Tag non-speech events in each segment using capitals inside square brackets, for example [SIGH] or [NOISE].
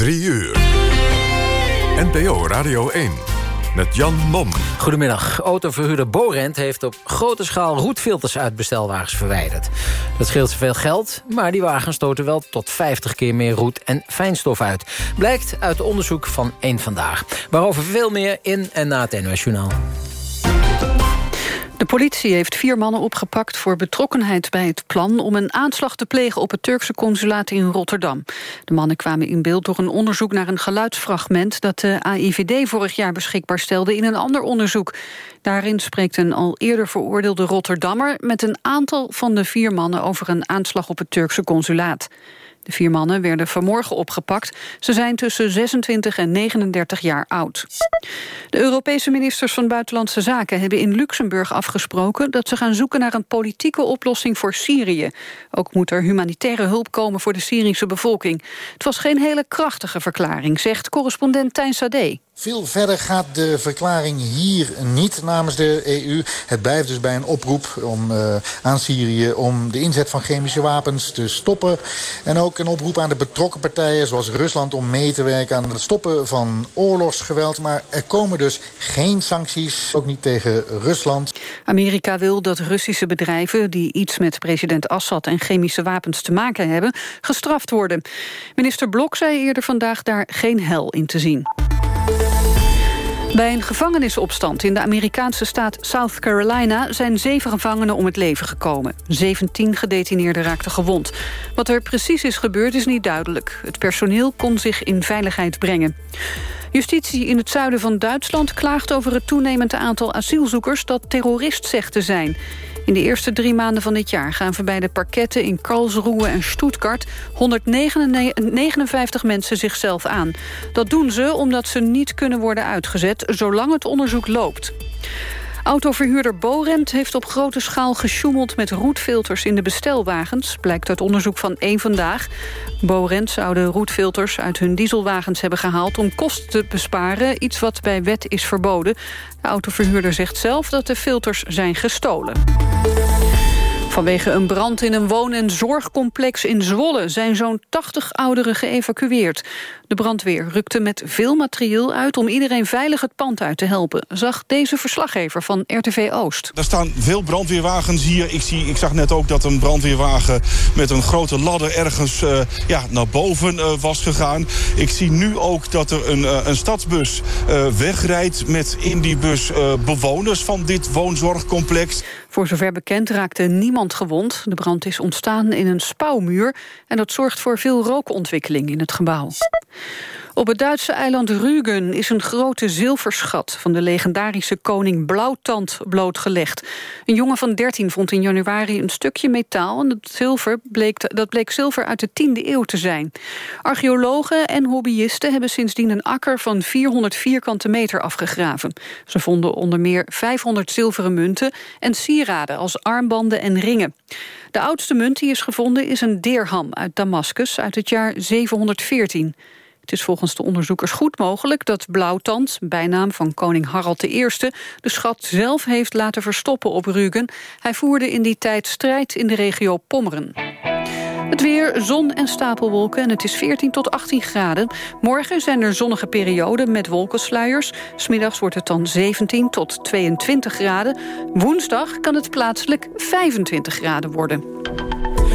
3 uur. NPO Radio 1 met Jan Mom. Goedemiddag. Autoverhuurder Borent heeft op grote schaal roetfilters uit bestelwagens verwijderd. Dat scheelt veel geld, maar die wagens stoten wel tot 50 keer meer roet en fijnstof uit. Blijkt uit onderzoek van één Vandaag. Waarover veel meer in en na het NOS Journaal. De politie heeft vier mannen opgepakt voor betrokkenheid bij het plan... om een aanslag te plegen op het Turkse consulaat in Rotterdam. De mannen kwamen in beeld door een onderzoek naar een geluidsfragment... dat de AIVD vorig jaar beschikbaar stelde in een ander onderzoek. Daarin spreekt een al eerder veroordeelde Rotterdammer... met een aantal van de vier mannen over een aanslag op het Turkse consulaat. De vier mannen werden vanmorgen opgepakt. Ze zijn tussen 26 en 39 jaar oud. De Europese ministers van Buitenlandse Zaken hebben in Luxemburg afgesproken dat ze gaan zoeken naar een politieke oplossing voor Syrië. Ook moet er humanitaire hulp komen voor de Syrische bevolking. Het was geen hele krachtige verklaring, zegt correspondent Tijn Sade. Veel verder gaat de verklaring hier niet namens de EU. Het blijft dus bij een oproep om, uh, aan Syrië om de inzet van chemische wapens te stoppen. En ook een oproep aan de betrokken partijen zoals Rusland om mee te werken aan het stoppen van oorlogsgeweld. Maar er komen dus geen sancties, ook niet tegen Rusland. Amerika wil dat Russische bedrijven die iets met president Assad en chemische wapens te maken hebben, gestraft worden. Minister Blok zei eerder vandaag daar geen hel in te zien. Bij een gevangenisopstand in de Amerikaanse staat South Carolina... zijn zeven gevangenen om het leven gekomen. 17 gedetineerden raakten gewond. Wat er precies is gebeurd is niet duidelijk. Het personeel kon zich in veiligheid brengen. Justitie in het zuiden van Duitsland klaagt over het toenemende aantal asielzoekers... dat terrorist zegt te zijn. In de eerste drie maanden van dit jaar gaan voorbij de parketten in Karlsruhe en Stuttgart 159 mensen zichzelf aan. Dat doen ze omdat ze niet kunnen worden uitgezet zolang het onderzoek loopt. Autoverhuurder Borent heeft op grote schaal gesjoemeld met roetfilters in de bestelwagens, blijkt uit onderzoek van één Vandaag. Borent zou de roetfilters uit hun dieselwagens hebben gehaald om kosten te besparen, iets wat bij wet is verboden. De autoverhuurder zegt zelf dat de filters zijn gestolen. Vanwege een brand in een woon- en zorgcomplex in Zwolle... zijn zo'n 80 ouderen geëvacueerd. De brandweer rukte met veel materieel uit... om iedereen veilig het pand uit te helpen... zag deze verslaggever van RTV Oost. Er staan veel brandweerwagens hier. Ik, zie, ik zag net ook dat een brandweerwagen met een grote ladder... ergens uh, ja, naar boven uh, was gegaan. Ik zie nu ook dat er een, uh, een stadsbus wegrijdt... met in die bus bewoners van dit woonzorgcomplex. Voor zover bekend raakte niemand De brand is ontstaan in een spouwmuur... en dat zorgt voor veel rookontwikkeling in het gebouw. Op het Duitse eiland Rügen is een grote zilverschat... van de legendarische koning Blauwtand blootgelegd. Een jongen van 13 vond in januari een stukje metaal... en dat, zilver bleek, dat bleek zilver uit de 10e eeuw te zijn. Archeologen en hobbyisten hebben sindsdien een akker... van 400 vierkante meter afgegraven. Ze vonden onder meer 500 zilveren munten... en sieraden als armbanden en ringen. De oudste munt die is gevonden is een deerham uit Damascus... uit het jaar 714. Het is volgens de onderzoekers goed mogelijk dat Blauwtand, bijnaam van koning Harald I, de schat zelf heeft laten verstoppen op Rügen. Hij voerde in die tijd strijd in de regio Pommeren. Het weer, zon en stapelwolken en het is 14 tot 18 graden. Morgen zijn er zonnige perioden met wolkensluiers. Smiddags wordt het dan 17 tot 22 graden. Woensdag kan het plaatselijk 25 graden worden.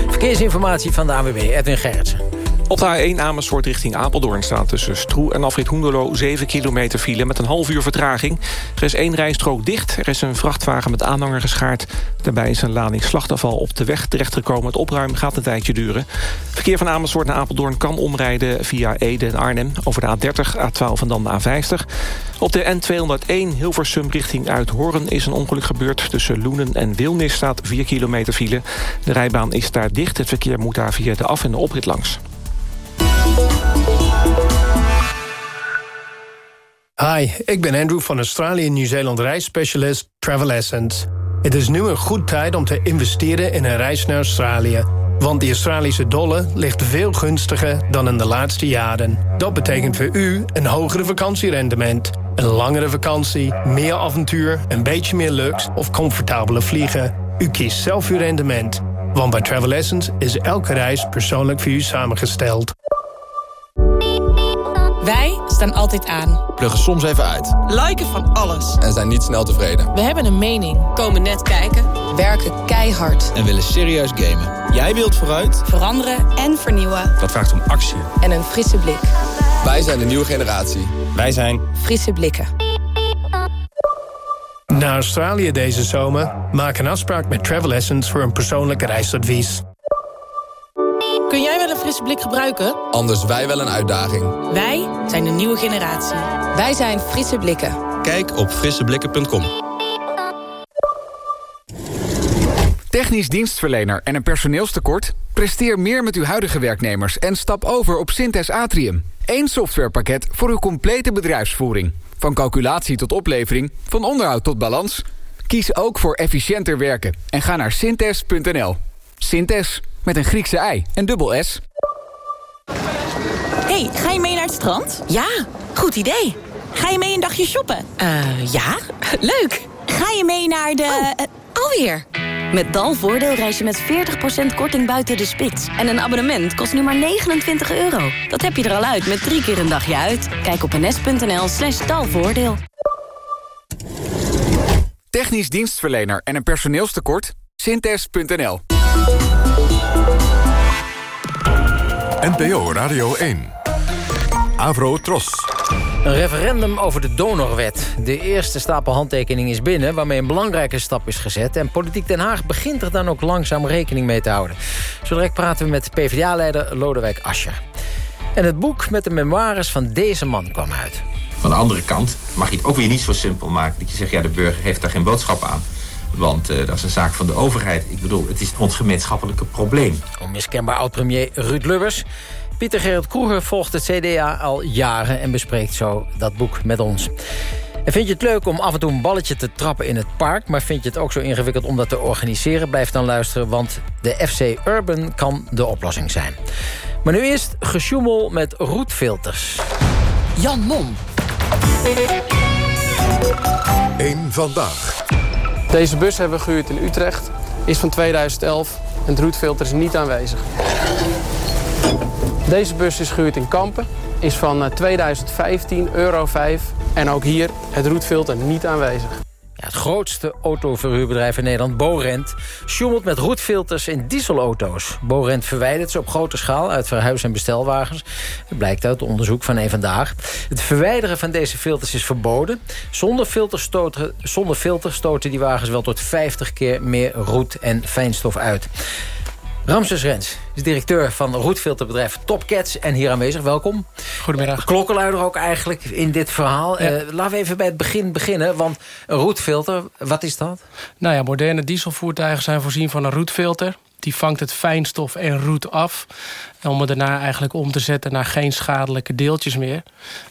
Verkeersinformatie van de AWB, Edwin Gerritsen. Op de A1 Amersfoort richting Apeldoorn staat tussen Stroe en Afrit Hoenderlo 7 kilometer file met een half uur vertraging. Er is één rijstrook dicht, er is een vrachtwagen met aanhanger geschaard. Daarbij is een lading slachtafval op de weg terechtgekomen. Het opruimen gaat een tijdje duren. Verkeer van Amersfoort naar Apeldoorn kan omrijden via Ede en Arnhem... over de A30, A12 en dan de A50. Op de N201 Hilversum richting Uithoorn is een ongeluk gebeurd. Tussen Loenen en Wilnis staat 4 kilometer file. De rijbaan is daar dicht. Het verkeer moet daar via de af- en de oprit langs. Hi, ik ben Andrew van Australië Nieuw-Zeeland reisspecialist Travel Essence. Het is nu een goed tijd om te investeren in een reis naar Australië. Want de Australische dollar ligt veel gunstiger dan in de laatste jaren. Dat betekent voor u een hogere vakantierendement. Een langere vakantie, meer avontuur, een beetje meer luxe of comfortabele vliegen. U kiest zelf uw rendement. Want bij Travel Essence is elke reis persoonlijk voor u samengesteld. Wij staan altijd aan. Pluggen soms even uit. Liken van alles. En zijn niet snel tevreden. We hebben een mening. Komen net kijken. Werken keihard. En willen serieus gamen. Jij wilt vooruit. Veranderen en vernieuwen. Dat vraagt om actie. En een frisse blik. Wij zijn de nieuwe generatie. Wij zijn... Frisse blikken. Naar Australië deze zomer? Maak een afspraak met Travel Essence voor een persoonlijk reisadvies. Kun jij wel een frisse blik gebruiken? Anders wij wel een uitdaging. Wij zijn de nieuwe generatie. Wij zijn Frisse Blikken. Kijk op frisseblikken.com. Technisch dienstverlener en een personeelstekort? Presteer meer met uw huidige werknemers en stap over op Synthes Atrium. Eén softwarepakket voor uw complete bedrijfsvoering. Van calculatie tot oplevering, van onderhoud tot balans. Kies ook voor efficiënter werken en ga naar synthes.nl. Synthes, met een Griekse ei en dubbel S. hey, ga je mee naar het strand? Ja, goed idee. Ga je mee een dagje shoppen? Eh, ja, [LAUGHS] leuk. Ga je mee naar de... Oh, alweer. Met Dalvoordeel reis je met 40% korting buiten de spits. En een abonnement kost nu maar 29 euro. Dat heb je er al uit met drie keer een dagje uit. Kijk op ns.nl slash dalvoordeel. Technisch dienstverlener en een personeelstekort? Synthes.nl NPO Radio 1. Avro Tros. Een referendum over de donorwet. De eerste stapel handtekeningen is binnen... waarmee een belangrijke stap is gezet. En Politiek Den Haag begint er dan ook langzaam rekening mee te houden. Zo direct praten we met PvdA-leider Lodewijk Asscher. En het boek met de memoires van deze man kwam uit. Van de andere kant mag je het ook weer niet zo simpel maken... dat je zegt, ja, de burger heeft daar geen boodschap aan. Want uh, dat is een zaak van de overheid. Ik bedoel, het is ons gemeenschappelijke probleem. Onmiskenbaar oud-premier Ruud Lubbers... Pieter Gerrit Kroeger volgt het CDA al jaren en bespreekt zo dat boek met ons. En vind je het leuk om af en toe een balletje te trappen in het park... maar vind je het ook zo ingewikkeld om dat te organiseren? Blijf dan luisteren, want de FC Urban kan de oplossing zijn. Maar nu eerst gesjoemel met roetfilters. Jan Mom. Eén vandaag. Deze bus hebben we gehuurd in Utrecht. Is van 2011 en het roetfilter is niet aanwezig. Deze bus is gehuurd in Kampen. Is van 2015, euro 5. En ook hier het roetfilter niet aanwezig. Het grootste autoverhuurbedrijf in Nederland, Borent... sjoemelt met roetfilters in dieselauto's. Borent verwijdert ze op grote schaal uit verhuis- en bestelwagens. Dat blijkt uit onderzoek van een vandaag. Het verwijderen van deze filters is verboden. Zonder filter, stoten, zonder stoten die wagens wel tot 50 keer meer roet en fijnstof uit. Ramses Rens is directeur van roetfilterbedrijf Topcats en hier aanwezig. Welkom. Goedemiddag. Klokkenluider ook eigenlijk in dit verhaal. Ja. Uh, laten we even bij het begin beginnen, want een roetfilter, wat is dat? Nou ja, moderne dieselvoertuigen zijn voorzien van een roetfilter. Die vangt het fijnstof en roet af. Om het daarna eigenlijk om te zetten naar geen schadelijke deeltjes meer.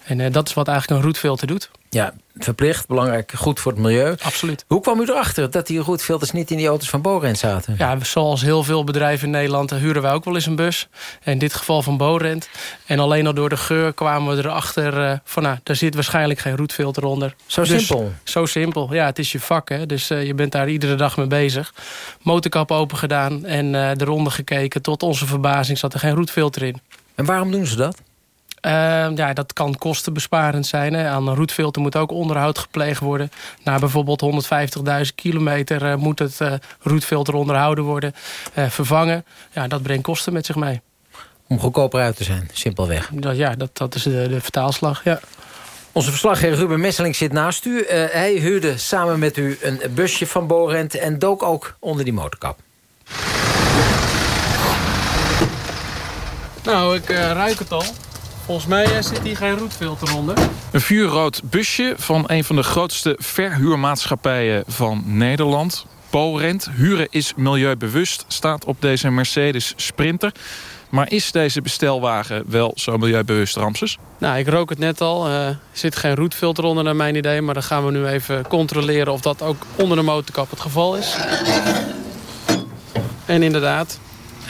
En uh, dat is wat eigenlijk een roetfilter doet. Ja, verplicht, belangrijk, goed voor het milieu. Absoluut. Hoe kwam u erachter dat die roetfilters niet in die auto's van Borent zaten? Ja, zoals heel veel bedrijven in Nederland huren wij ook wel eens een bus. In dit geval van Borent. En alleen al door de geur kwamen we erachter uh, van... nou, daar zit waarschijnlijk geen roetfilter onder. Zo dus, simpel? Zo simpel. Ja, het is je vak, hè. Dus uh, je bent daar iedere dag mee bezig. Motorkap open gedaan en uh, eronder gekeken. Tot onze verbazing zat er geen roetfilter in. En waarom doen ze dat? Uh, ja, dat kan kostenbesparend zijn. Hè. Aan een roetfilter moet ook onderhoud gepleegd worden. Na bijvoorbeeld 150.000 kilometer uh, moet het uh, roetfilter onderhouden worden. vervangen. Ja, dat brengt kosten met zich mee. Om goedkoper uit te zijn, simpelweg. Dat, ja, dat, dat is de, de vertaalslag, ja. Onze verslaggever Ruben Messeling zit naast u. hij huurde samen met u een busje van Borent... en dook ook onder die motorkap. Nou, ik ruik het al. Volgens mij zit hier geen roetfilter onder. Een vuurrood busje van een van de grootste verhuurmaatschappijen van Nederland. Borent. Huren is milieubewust, staat op deze Mercedes Sprinter. Maar is deze bestelwagen wel zo milieubewust, Ramses? Nou, ik rook het net al. Er uh, zit geen roetfilter onder naar mijn idee. Maar dan gaan we nu even controleren of dat ook onder de motorkap het geval is. En inderdaad,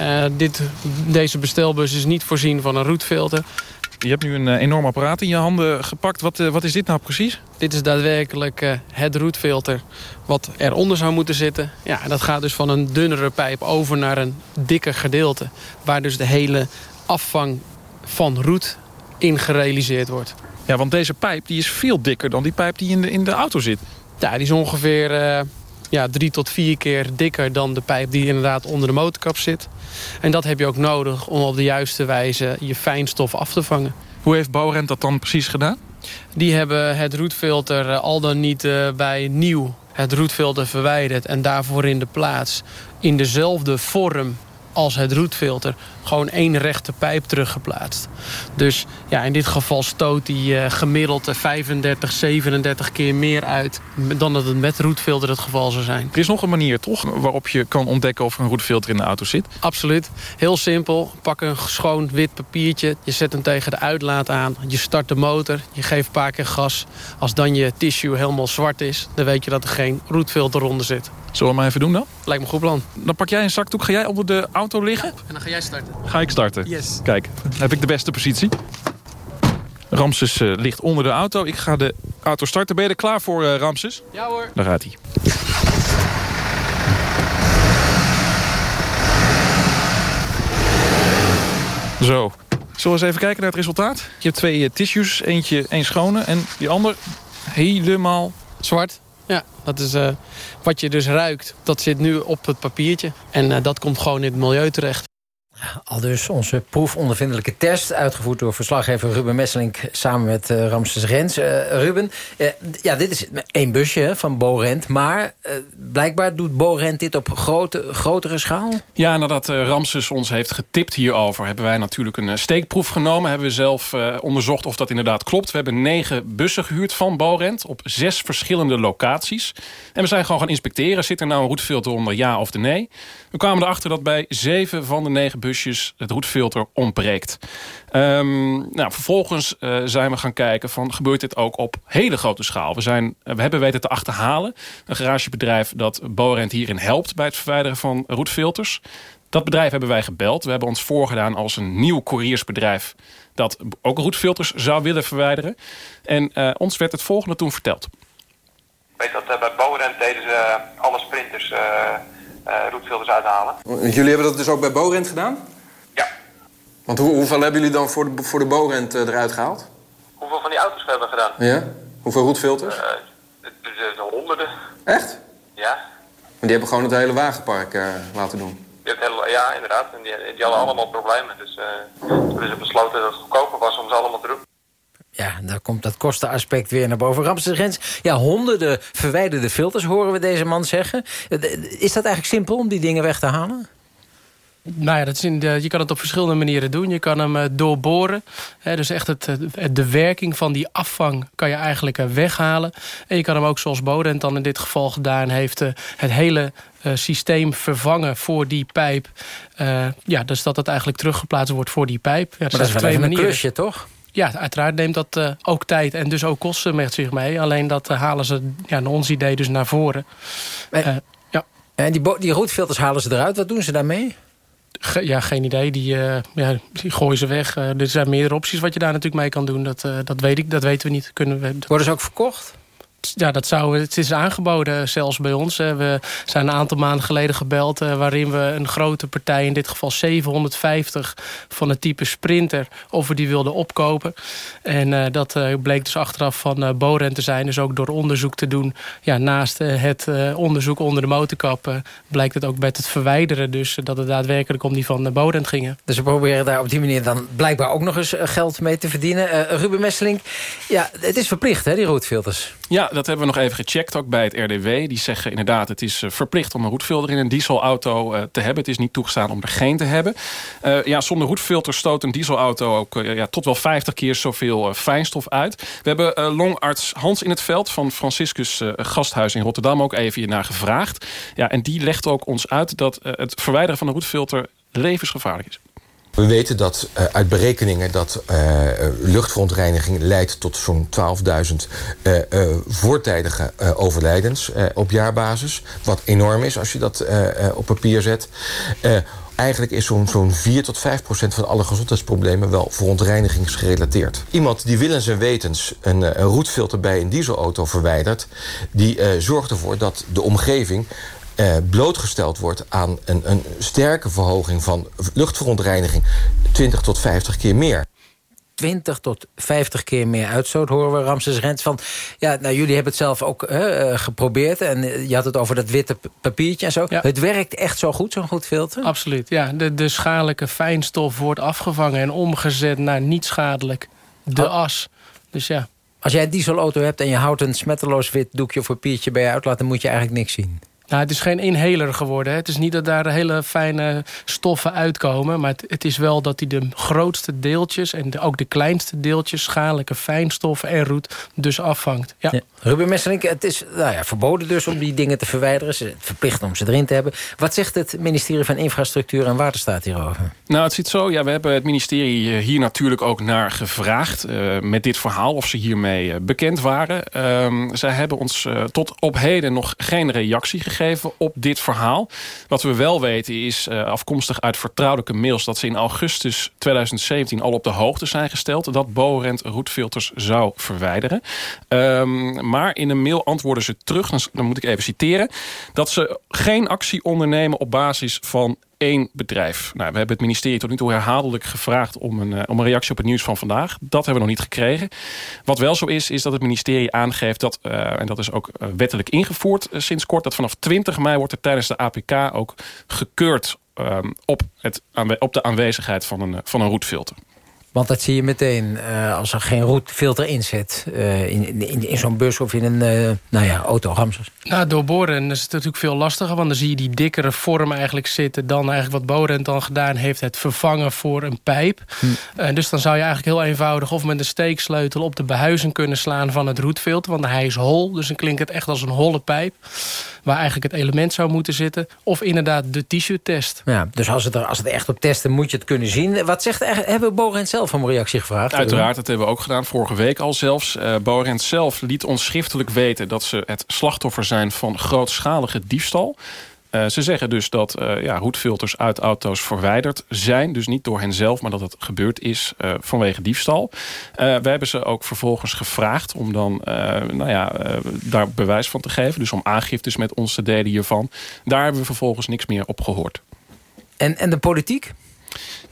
uh, dit, deze bestelbus is niet voorzien van een roetfilter. Je hebt nu een uh, enorm apparaat in je handen gepakt. Wat, uh, wat is dit nou precies? Dit is daadwerkelijk uh, het roetfilter wat eronder zou moeten zitten. Ja, dat gaat dus van een dunnere pijp over naar een dikker gedeelte. Waar dus de hele afvang van roet in gerealiseerd wordt. Ja, want deze pijp die is veel dikker dan die pijp die in de, in de auto zit. Ja, die is ongeveer ja, drie tot vier keer dikker dan de pijp die inderdaad onder de motorkap zit. En dat heb je ook nodig om op de juiste wijze je fijnstof af te vangen. Hoe heeft Bowrent dat dan precies gedaan? Die hebben het roetfilter eh, al dan niet uh, bij nieuw het roetfilter verwijderd... en daarvoor in de plaats in dezelfde vorm als het roetfilter gewoon één rechte pijp teruggeplaatst. Dus ja, in dit geval stoot die uh, gemiddeld 35, 37 keer meer uit... dan dat het met roetfilter het geval zou zijn. Er is nog een manier, toch? Waarop je kan ontdekken of er een roetfilter in de auto zit? Absoluut. Heel simpel. Pak een schoon wit papiertje. Je zet hem tegen de uitlaat aan. Je start de motor. Je geeft een paar keer gas. Als dan je tissue helemaal zwart is... dan weet je dat er geen roetfilter onder zit. Zullen we maar even doen dan? Lijkt me een goed plan. Dan pak jij een zakdoek. Ga jij onder de auto liggen? en dan ga jij starten. Ga ik starten? Yes. Kijk, heb ik de beste positie. Ramses uh, ligt onder de auto. Ik ga de auto starten. Ben je er klaar voor, uh, Ramses? Ja hoor. Daar gaat hij. Zo. Zullen we eens even kijken naar het resultaat? Je hebt twee uh, tissues. Eentje één schone en die ander helemaal... Zwart. Ja, dat is uh, wat je dus ruikt. Dat zit nu op het papiertje. En uh, dat komt gewoon in het milieu terecht. Al dus onze proefondervindelijke test... uitgevoerd door verslaggever Ruben Messelink... samen met uh, Ramses Rens. Uh, Ruben, uh, ja, dit is één busje van Borent... maar blijkbaar doet Borent dit op grote, grotere schaal? Ja, nadat Ramses ons heeft getipt hierover... hebben wij natuurlijk een steekproef genomen. Hebben we zelf onderzocht of dat inderdaad klopt. We hebben negen bussen gehuurd van Borent... op zes verschillende locaties. En we zijn gewoon gaan inspecteren. Zit er nou een roetefilter onder, ja of de nee? We kwamen erachter dat bij zeven van de negen het roetfilter ontbreekt. Um, nou, vervolgens uh, zijn we gaan kijken van gebeurt dit ook op hele grote schaal. We, zijn, we hebben weten te achterhalen. Een garagebedrijf dat Borent hierin helpt bij het verwijderen van roetfilters. Dat bedrijf hebben wij gebeld. We hebben ons voorgedaan als een nieuw couriersbedrijf dat ook roetfilters zou willen verwijderen. En uh, ons werd het volgende toen verteld. Ik weet dat bij Borent deden ze alle sprinters roetfilters uithalen. Jullie hebben dat dus ook bij Borent gedaan? Ja. Want hoe, hoeveel hebben jullie dan voor de, voor de Borent uh, eruit gehaald? Hoeveel van die auto's hebben we gedaan? Ja? Hoeveel roetfilters? Uh, de, de, de, honderden. Echt? Ja. Maar die hebben gewoon het hele wagenpark laten doen? Hele, ja, inderdaad. En die, die hadden allemaal problemen. Dus toen hebben ze besloten dat het goedkoper was om ze allemaal te doen. Ja, daar komt dat kostenaspect weer naar boven. Ramses Rens, ja, honderden verwijderde filters horen we deze man zeggen. Is dat eigenlijk simpel om die dingen weg te halen? Nou ja, dat is in de, je kan het op verschillende manieren doen. Je kan hem uh, doorboren. Hè, dus echt het, de werking van die afvang kan je eigenlijk uh, weghalen. En je kan hem ook zoals Bodent dan in dit geval gedaan heeft... Uh, het hele systeem vervangen voor die pijp. ja, dus dat het eigenlijk teruggeplaatst wordt voor die pijp. Ja, maar dat is wel twee manieren. een klusje, toch? Ja, uiteraard neemt dat uh, ook tijd en dus ook kosten met zich mee. Alleen dat uh, halen ze ja, naar ons idee dus naar voren. En, uh, ja. en die, die roetfilters halen ze eruit. Wat doen ze daarmee? Ge ja, geen idee. Die, ja, die gooien ze weg. er zijn meerdere opties wat je daar natuurlijk mee kan doen. Dat, dat, weet ik, dat weten we niet. Kunnen we... Worden ze ook verkocht? Ja, dat zou, het is aangeboden zelfs bij ons. We zijn een aantal maanden geleden gebeld... waarin we een grote partij, in dit geval 750... van het type Sprinter, of we die wilden opkopen. En dat bleek dus achteraf van Boren te zijn. Dus ook door onderzoek te doen. Ja, naast het onderzoek onder de motorkap... blijkt het ook met het verwijderen dus... dat het daadwerkelijk om die van Boren gingen. Dus we proberen daar op die manier dan blijkbaar ook nog eens geld mee te verdienen. Ruben Messeling, ja, het is verplicht hè, die roodfilters. Ja, dat hebben we nog even gecheckt, ook bij het RDW. Die zeggen inderdaad, het is verplicht om een roetfilter in een dieselauto uh, te hebben. Het is niet toegestaan om er geen te hebben. Uh, ja, zonder roetfilter stoot een dieselauto ook ja, tot wel 50 keer zoveel fijnstof uit. We hebben longarts Hans in het veld van Franciscus Gasthuis in Rotterdam ook even hiernaar gevraagd. Ja, en die legt ook ons uit dat het verwijderen van een roetfilter levensgevaarlijk is. We weten dat uh, uit berekeningen dat uh, luchtverontreiniging leidt tot zo'n 12.000 uh, voortijdige overlijdens op jaarbasis. Wat enorm is als je dat op papier zet. Eigenlijk is zo'n zo'n 4 tot 5 procent van alle gezondheidsproblemen wel verontreinigingsgerelateerd. Iemand die willens en wetens een, een roetfilter bij een dieselauto verwijdert, die zorgt ervoor dat de omgeving eh, blootgesteld wordt aan een, een sterke verhoging van luchtverontreiniging. 20 tot 50 keer meer. 20 tot 50 keer meer uitstoot, horen we Ramses Rens. Van, ja, nou, jullie hebben het zelf ook uh, geprobeerd. En je had het over dat witte papiertje en zo. Het werkt echt zo goed, zo'n goed filter? Absoluut, ja. De, de schadelijke fijnstof wordt afgevangen en omgezet naar niet schadelijk. De oh. as. Dus ja. Als jij een dieselauto hebt en je houdt een smetteloos wit doekje of papiertje bij je uitlaat... dan moet je eigenlijk niks zien. Nou, het is geen inhaler geworden. Hè. Het is niet dat daar hele fijne stoffen uitkomen. Maar het, het is wel dat hij de grootste deeltjes... en ook de kleinste deeltjes, schadelijke fijnstoffen en roet... dus afvangt. Ja. ja. Ruben Messelink, het is nou ja, verboden dus om die dingen te verwijderen. Ze verplicht om ze erin te hebben. Wat zegt het ministerie van Infrastructuur en Waterstaat hierover? Nou, het ziet zo. Ja, we hebben het ministerie hier natuurlijk ook naar gevraagd... Uh, met dit verhaal, of ze hiermee uh, bekend waren. Uh, zij hebben ons uh, tot op heden nog geen reactie gegeven geven op dit verhaal. Wat we wel weten is uh, afkomstig uit vertrouwelijke mails... dat ze in augustus 2017 al op de hoogte zijn gesteld... dat Borent roetfilters zou verwijderen. Um, maar in een mail antwoorden ze terug, dan moet ik even citeren... dat ze geen actie ondernemen op basis van één bedrijf. Nou, we hebben het ministerie tot nu toe herhaaldelijk gevraagd... Om een, uh, om een reactie op het nieuws van vandaag. Dat hebben we nog niet gekregen. Wat wel zo is, is dat het ministerie aangeeft... dat, uh, en dat is ook uh, wettelijk ingevoerd sinds kort... dat vanaf 20 mei wordt er tijdens de APK ook gekeurd... Um, op, het, op de aanwezigheid van een, van een roetfilter. Want dat zie je meteen uh, als er geen roetfilter in zit. Uh, in, in, in zo'n bus of in een uh, nou ja, auto, Ramses. Nou, door Boren is het natuurlijk veel lastiger. Want dan zie je die dikkere vorm eigenlijk zitten... dan eigenlijk wat Boren dan gedaan heeft... het vervangen voor een pijp. Hm. dus dan zou je eigenlijk heel eenvoudig... of met een steeksleutel op de behuizing kunnen slaan van het roetfilter. Want hij is hol, dus dan klinkt het echt als een holle pijp. Waar eigenlijk het element zou moeten zitten. Of inderdaad de t-shirt test. Ja, dus als het, er, als het echt op testen moet je het kunnen zien. Wat zegt, hebben Boren zelf zelf om reactie gevraagd? Uiteraard, dat hebben we ook gedaan. Vorige week al zelfs. Uh, zelf liet ons schriftelijk weten... dat ze het slachtoffer zijn van grootschalige diefstal. Uh, ze zeggen dus dat uh, ja, roetfilters uit auto's verwijderd zijn. Dus niet door hen zelf, maar dat het gebeurd is uh, vanwege diefstal. we hebben ze ook vervolgens gevraagd om dan nou ja, daar bewijs van te geven. Dus om aangiftes met ons te delen hiervan. Daar hebben we vervolgens niks meer op gehoord. En, en de politiek?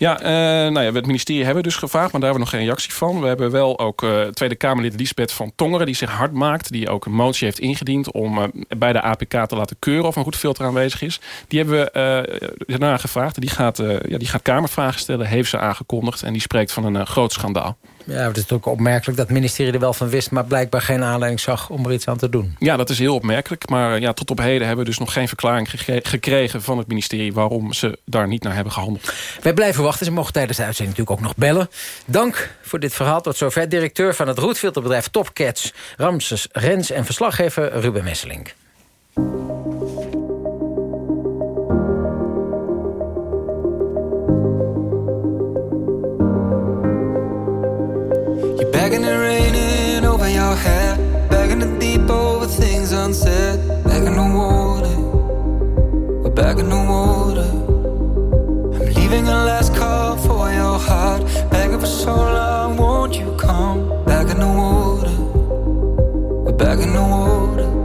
Ja, uh, nou ja, het ministerie hebben we dus gevraagd, maar daar hebben we nog geen reactie van. We hebben wel ook uh, Tweede Kamerlid Lisbeth van Tongeren... die zich hard maakt, die ook een motie heeft ingediend... om uh, bij de APK te laten keuren of een goed filter aanwezig is. Die hebben we daarna gevraagd. Die gaat, ja, die gaat Kamervragen stellen, heeft ze aangekondigd... en die spreekt van een groot schandaal. Ja, het is natuurlijk opmerkelijk dat het ministerie er wel van wist... maar blijkbaar geen aanleiding zag om er iets aan te doen. Ja, dat is heel opmerkelijk. Maar ja, tot op heden hebben we dus nog geen verklaring gekregen van het ministerie... waarom ze daar niet naar hebben gehandeld. Wij blijven wachten. Ze mogen tijdens de uitzending natuurlijk ook nog bellen. Dank voor dit verhaal. Tot zover directeur van het roetfilterbedrijf Topcats... Ramses Rens en verslaggever Ruben Messelink. Begging and over your head. Begging deep over things unsaid. Begging water. We're begging water. Leaving a last call for your heart. Begging for so long, won't you come? Begging the water. We're begging the water.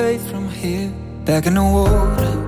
From here? Back in the water.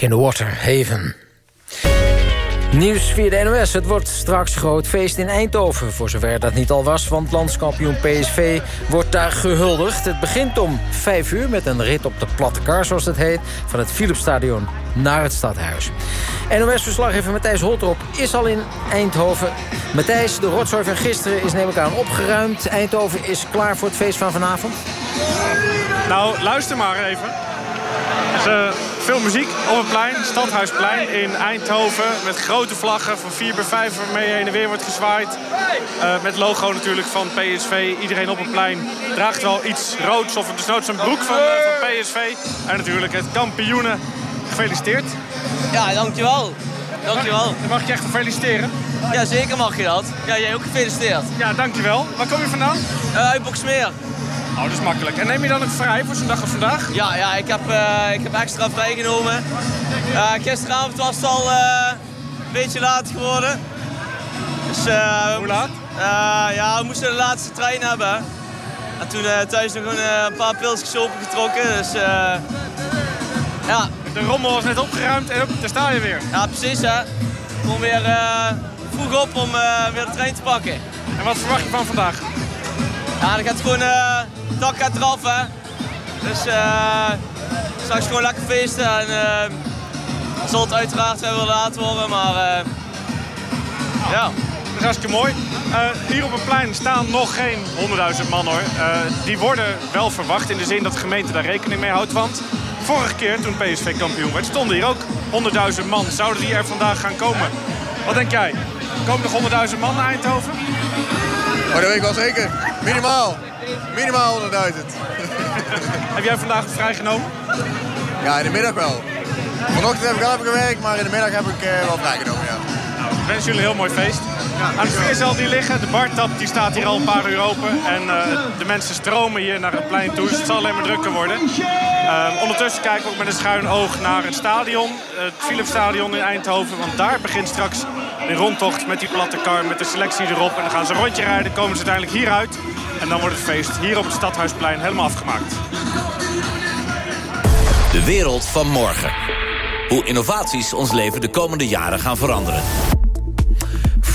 In the Water, Haven. Nieuws via de NOS. Het wordt straks groot feest in Eindhoven. Voor zover dat niet al was, want landskampioen PSV wordt daar gehuldigd. Het begint om 5 uur met een rit op de platte kar, zoals het heet... van het Philipsstadion naar het stadhuis. NOS-verslaggever Matthijs Holtrop is al in Eindhoven. Matthijs, de rotzooi van gisteren is neem ik aan opgeruimd. Eindhoven is klaar voor het feest van vanavond? Nou, luister maar even. Eh, veel muziek op het plein, Stadhuisplein in Eindhoven. Met grote vlaggen van 4 bij 5 waarmee heen en weer wordt gezwaaid. Eh, met logo natuurlijk van PSV. Iedereen op het plein draagt wel iets roods of desnoods een broek van, eh, van PSV. En natuurlijk het kampioenen. Gefeliciteerd. Ja, dankjewel. Dankjewel. Dan mag ik je echt feliciteren. Ja, zeker mag je dat. Ja, jij ook gefeliciteerd. Ja, dankjewel. Waar kom je vandaan? Uh, uit Boksmeer. Oh, dat is makkelijk. En neem je dan ook vrij voor zo'n dag als vandaag? Ja, ja ik, heb, uh, ik heb extra vrijgenomen. Uh, gisteravond was het al uh, een beetje laat geworden. Dus, Hoe laat? ja, we moesten de laatste trein hebben. En toen thuis nog een, een paar pilsjes open getrokken. Dus ja. De rommel was net opgeruimd en op, daar sta je weer. Ja, precies hè. Kom weer vroeg op om weer de trein te pakken. En wat verwacht je van vandaag? Ja, dan gaat het gewoon, het dak gaat eraf. Dus uh, straks gewoon lekker feesten en uh, zal het uiteraard wel laat worden, maar uh, ja. Dat is hartstikke mooi. hier op het plein staan nog geen 100.000 man hoor. die worden wel verwacht in de zin dat de gemeente daar rekening mee houdt. Want vorige keer toen PSV kampioen werd stonden hier ook 100.000 man. Zouden die er vandaag gaan komen? Wat denk jij? Komen nog 100.000 man naar Eindhoven? Maar dat weet ik wel zeker. Minimaal. Minimaal 100.000. heb jij vandaag vrijgenomen? Ja, in de middag wel. Vanochtend heb ik al even gewerkt, maar in de middag heb ik uh, wel vrijgenomen, ja. Ik wens jullie een heel mooi feest. Aan de sfeer die liggen. De bartap die staat hier al een paar uur open. En uh, de mensen stromen hier naar het plein toe. Dus het zal alleen maar drukker worden. Uh, ondertussen kijken we ook met een schuin oog naar het stadion. Het Philipsstadion in Eindhoven. Want daar begint straks een rondtocht met die platte kar. Met de selectie erop. En dan gaan ze een rondje rijden. Komen ze uiteindelijk hieruit. En dan wordt het feest hier op het Stadhuisplein helemaal afgemaakt. De wereld van morgen. Hoe innovaties ons leven de komende jaren gaan veranderen.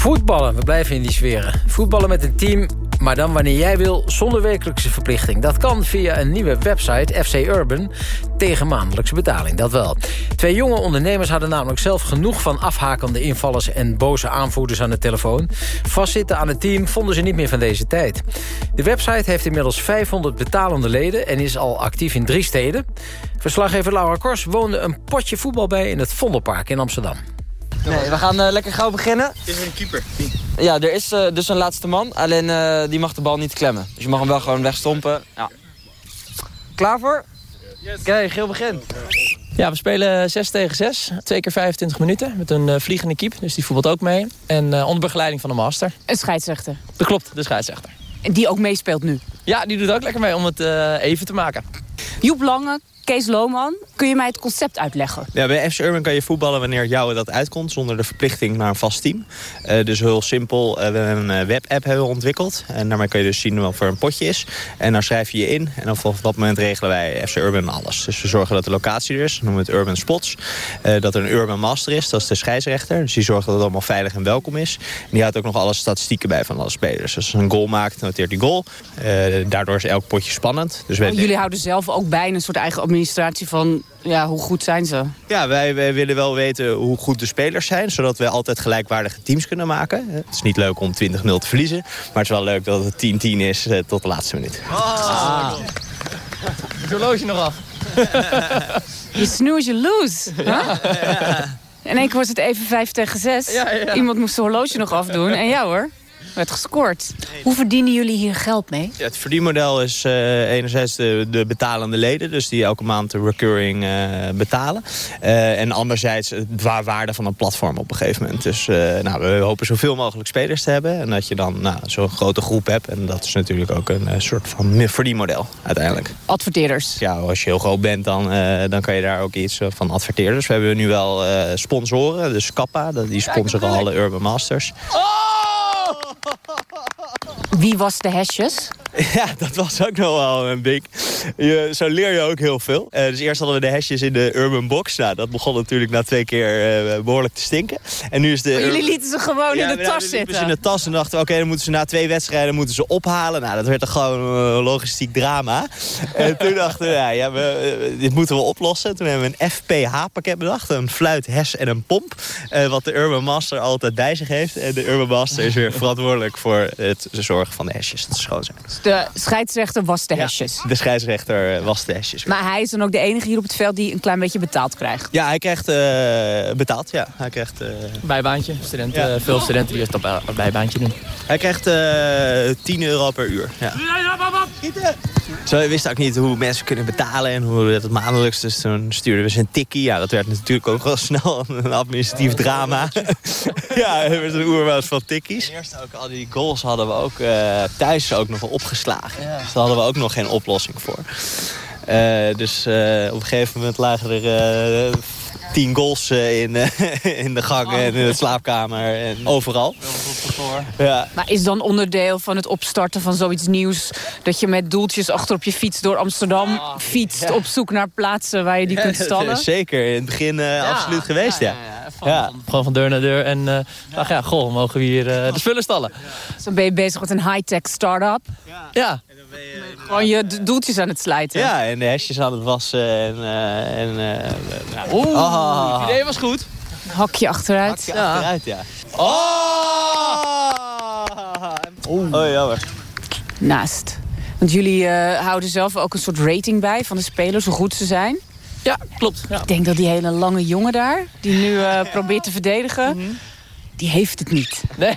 Voetballen, we blijven in die sferen. Voetballen met een team, maar dan wanneer jij wil, zonder wekelijkse verplichting. Dat kan via een nieuwe website, FC Urban, tegen maandelijkse betaling, dat wel. Twee jonge ondernemers hadden namelijk zelf genoeg van afhakende invallers... en boze aanvoerders aan de telefoon. Vastzitten aan het team vonden ze niet meer van deze tijd. De website heeft inmiddels 500 betalende leden en is al actief in drie steden. Verslaggever Laura Kors woonde een potje voetbal bij in het Vondelpark in Amsterdam. Nee, we gaan uh, lekker gauw beginnen. Is er een keeper? Ja, er is uh, dus een laatste man. Alleen uh, die mag de bal niet klemmen. Dus je mag hem wel gewoon wegstompen. Ja. Klaar voor? Yes. Oké, okay, geel begin. Ja, we spelen 6 tegen 6. Twee keer 25 minuten. Met een vliegende keep. Dus die voetbalt ook mee. En onder begeleiding van de master. Een scheidsrechter? Dat klopt, de scheidsrechter. En die ook meespeelt nu? Ja, die doet ook lekker mee om het even te maken. Joep Lange, Kees Lohman, kun je mij het concept uitleggen? Ja, bij FC Urban kan je voetballen wanneer jou dat uitkomt... zonder de verplichting naar een vast team. Uh, dus heel simpel, uh, we hebben een webapp hebben we ontwikkeld. En daarmee kun je dus zien wat voor een potje is. En dan schrijf je je in. En dan vanaf dat moment regelen wij FC Urban alles. Dus we zorgen dat de locatie er is. Dan noemen we het Urban Spots. Uh, dat er een Urban Master is, dat is de scheidsrechter. Dus die zorgt dat het allemaal veilig en welkom is. En die houdt ook nog alle statistieken bij van alle spelers. Dus als een goal maakt, noteert die goal. daardoor is elk potje spannend. Dus oh, jullie houden zelf ook bij een soort eigen administratie van ja, hoe goed zijn ze? Ja, wij, wij willen wel weten hoe goed de spelers zijn... zodat we altijd gelijkwaardige teams kunnen maken. Het is niet leuk om 20-0 te verliezen... maar het is wel leuk dat het 10-10 is eh, tot de laatste minuut. Oh. Het horloge nog af. [LAUGHS] je snooze, je lose. Ja. ja. In één keer was het even vijf tegen zes. Iemand moest zijn horloge nog afdoen. En ja hoor, werd gescoord. Hoe verdienen jullie hier geld mee? Ja, het verdienmodel is eh, enerzijds de, de betalende leden, dus die elke maand de recurring eh, betalen. Eh, en anderzijds het wa- waarde van een platform op een gegeven moment. Dus eh, nou, we hopen zoveel mogelijk spelers te hebben. En dat je dan nou, zo'n grote groep hebt. En dat is natuurlijk ook een eh, soort van verdienmodel uiteindelijk. Adverteerders. Ja, als je heel groot bent, dan, eh, dan kan je daar ook iets van adverteren. Dus we hebben nu wel eh, sponsoren. Dus Kappa, dat- die sponsoren alle Urban Masters. Wie was de hesjes? [LAUGHS] Ja, dat was ook nog wel een ding. Je, zo leer je ook heel veel. Eh, dus eerst hadden we de hesjes in de Urban Box. Nou, dat begon natuurlijk na twee keer eh, behoorlijk te stinken. En nu is de... Maar jullie lieten ze gewoon Ja, in de tas we liepen ze zitten. in de tas en dachten oké, dan moeten ze na twee wedstrijden moeten ze ophalen. Nou, dat werd er gewoon een logistiek drama. [LAUGHS] en toen dachten we, ja, ja we, eh, dit moeten we oplossen. Toen hebben we een FPH-pakket bedacht. Een fluit, hes en een pomp. eh, wat de Urban Master altijd bij zich heeft. En de Urban Master is weer [LAUGHS] verantwoordelijk voor het zorgen van de hesjes. Dat is schoon zijn. De scheidsrechter was de hesjes. De scheidsrechter eh, was de hesjes. Maar hij is dan ook de enige hier op het veld die een klein beetje betaald krijgt. Ja, hij krijgt eh, betaald. Ja, hij krijgt... eh, Bijbaantje. Studenten, Ja. Veel studenten die het op een bijbaantje doen. Hij krijgt eh 10 euro per uur. Ja. Zo, we wisten ook niet hoe mensen kunnen betalen en hoe dat maandelijks. Dus toen stuurden we ze een tikkie. Ja, dat werd natuurlijk ook wel [LAUGHS] snel een administratief drama. [LAUGHS] ja, er werd een oerwoud van tikkies. Ten eerste ook al die goals hadden we ook eh, thuis ook nog wel opgeslagen. Dus daar hadden we ook nog geen oplossing voor. Eh, dus eh, op een gegeven moment lagen er eh, tien goals eh, in, eh, [LAUGHS] in de gang en in de slaapkamer en overal. Ja. Maar is dan onderdeel van het opstarten van zoiets nieuws... dat je met doeltjes achter op je fiets door Amsterdam fietst... op zoek naar plaatsen waar je die kunt stallen? Zeker, in het begin absoluut geweest, ja. Ja, Gewoon van deur naar deur. En eh ach ja, goh, mogen we hier eh, de spullen stallen? Zo ben je bezig met een high-tech start-up. Ja. Gewoon je d- doeltjes aan het slijten. Ja, en de hesjes aan het wassen en... eh en eh, nou, Oeh, ah. het idee was goed. Hakje achteruit. Hakje achteruit, ja. Oh! Oh, jammer. Naast. Want jullie eh, houden zelf ook een soort rating bij van de spelers, hoe goed ze zijn. Ja, klopt. Ja. Ik denk dat die hele lange jongen daar, die nu eh, probeert te verdedigen... die heeft het niet. Nee.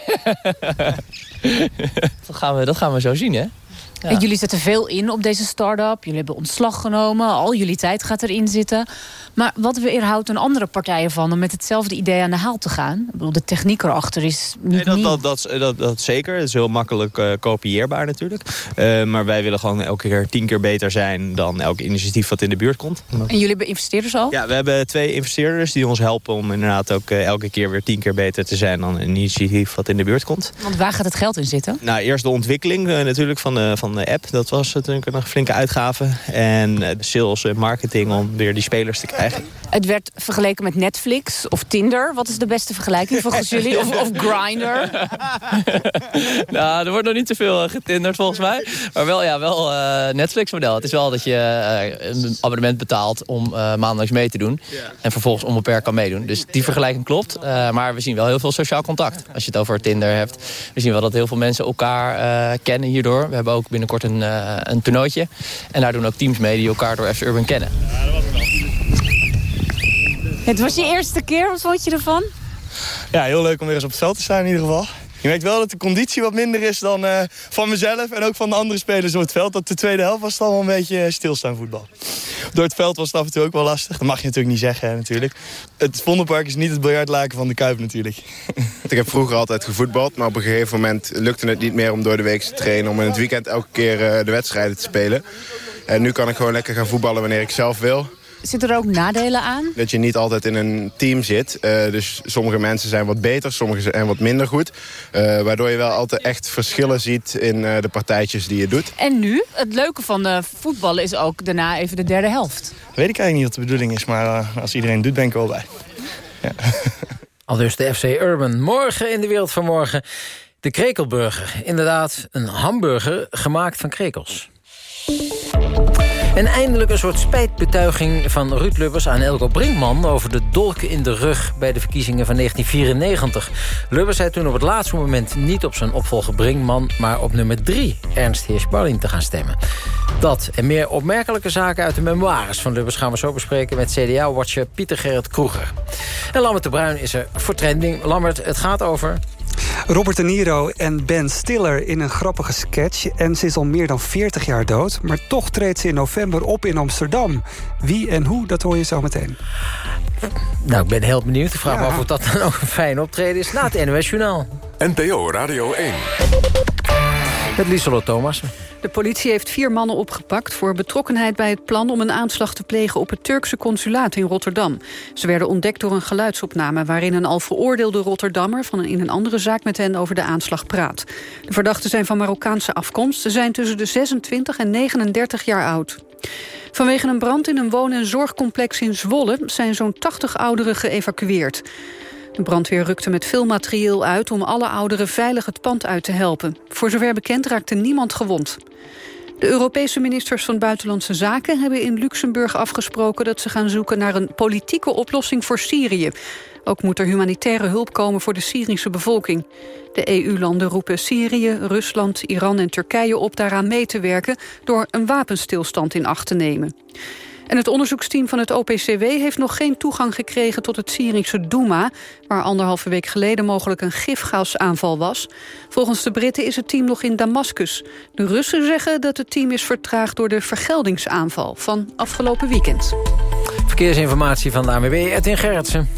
[LAUGHS] dat, gaan we, dat gaan we zo zien, hè? Ja. Jullie zetten veel in op deze start-up. Jullie hebben ontslag genomen. Al jullie tijd gaat erin zitten. Maar wat weerhoudt een andere partijen van om met hetzelfde idee aan de haal te gaan? Ik bedoel, de techniek erachter is niet Nee, dat, dat, dat, dat, dat zeker. Het is heel makkelijk eh, kopieerbaar natuurlijk. Eh, maar wij willen gewoon elke keer tien keer beter zijn dan elk initiatief wat in de buurt komt. En jullie hebben investeerders al? Ja, we hebben twee investeerders die ons helpen om inderdaad ook eh, elke keer weer tien keer beter te zijn dan een initiatief wat in de buurt komt. Want waar gaat het geld in zitten? Nou, eerst de ontwikkeling natuurlijk van de, van de app. Dat was natuurlijk een flinke uitgave. En eh, sales en marketing om weer die spelers te krijgen. Het werd vergeleken met Netflix of Tinder. Wat is de beste vergelijking volgens jullie? Of, of Grindr? [LAUGHS] nou, er wordt nog niet te veel eh, getinderd volgens mij. Maar wel, ja, wel eh, Netflix-model. Het is wel dat je een abonnement betaalt om eh maandelijks mee te doen. En vervolgens onbeperkt kan meedoen. Dus die vergelijking klopt. Eh, maar we zien wel heel veel sociaal contact. Als je het over Tinder hebt. We zien wel dat heel veel mensen elkaar eh, kennen hierdoor. We hebben ook binnenkort een, eh, een toernooitje. En daar doen ook teams mee die elkaar door FC Urban kennen. Het was je eerste keer. Wat vond je ervan? Ja, heel leuk om weer eens op het veld te staan in ieder geval. Je merkt wel dat de conditie wat minder is dan eh, van mezelf en ook van de andere spelers op het veld. Dat de tweede helft was het allemaal een beetje eh, stilstaan voetbal. Door het veld was het af en toe ook wel lastig. Dat mag je natuurlijk niet zeggen, natuurlijk. Het Vondelpark is niet het biljartlaken van de Kuip natuurlijk. [LAUGHS] Ik heb vroeger altijd gevoetbald, maar op een gegeven moment lukte het niet meer om door de week te trainen. Om in het weekend elke keer eh, de wedstrijden te spelen. En nu kan ik gewoon lekker gaan voetballen wanneer ik zelf wil. Zitten er ook nadelen aan? Dat je niet altijd in een team zit. Eh, dus sommige mensen zijn wat beter, sommige zijn wat minder goed. Eh, waardoor je wel altijd echt verschillen ziet in eh, de partijtjes die je doet. En nu? Het leuke van eh, voetballen is ook daarna even de derde helft. Weet ik eigenlijk niet wat de bedoeling is, maar eh, als iedereen doet ben ik er wel bij. [LAUGHS] Al dus de FC Urban. Morgen in de wereld van morgen de krekelburger. Inderdaad, een hamburger gemaakt van krekels. En eindelijk een soort spijtbetuiging van Ruud Lubbers aan Elko Brinkman... over de dolken in de rug bij de verkiezingen van 1994. Lubbers zei toen op het laatste moment niet op zijn opvolger Brinkman... maar op nummer 3, Ernst Heersballing, te gaan stemmen. Dat en meer opmerkelijke zaken uit de memoires van Lubbers... gaan we zo bespreken met CDA-watcher Pieter Gerrit Kroeger. En Lambert de Bruin is er voor trending. Lambert, het gaat over... Robert De Niro en Ben Stiller in een grappige sketch. En ze is al meer dan 40 jaar dood. Maar toch treedt ze in november op in Amsterdam. Wie en hoe, dat hoor je zo meteen. Nou, ik ben heel benieuwd. Ik vraag me af of dat dan ook een fijn optreden is. Na het NOS Journaal. NPO Radio 1. Met Lieselot Thomas. De politie heeft vier mannen opgepakt voor betrokkenheid bij het plan om een aanslag te plegen op het Turkse consulaat in Rotterdam. Ze werden ontdekt door een geluidsopname waarin een al veroordeelde Rotterdammer van in een andere zaak met hen over de aanslag praat. De verdachten zijn van Marokkaanse afkomst. Ze zijn tussen de 26 en 39 jaar oud. Vanwege een brand in een woon- en zorgcomplex in Zwolle zijn zo'n 80 ouderen geëvacueerd. De brandweer rukte met veel materieel uit om alle ouderen veilig het pand uit te helpen. Voor zover bekend raakte niemand gewond. De Europese ministers van Buitenlandse Zaken hebben in Luxemburg afgesproken dat ze gaan zoeken naar een politieke oplossing voor Syrië. Ook moet er humanitaire hulp komen voor de Syrische bevolking. De EU-landen roepen Syrië, Rusland, Iran en Turkije op daaraan mee te werken door een wapenstilstand in acht te nemen. En het onderzoeksteam van het OPCW heeft nog geen toegang gekregen tot het Syrische Douma, waar anderhalve week geleden mogelijk een gifgasaanval was. Volgens de Britten is het team nog in Damascus. De Russen zeggen dat het team is vertraagd door de vergeldingsaanval van afgelopen weekend. Verkeersinformatie van de ANWB, Edwin Gerritsen.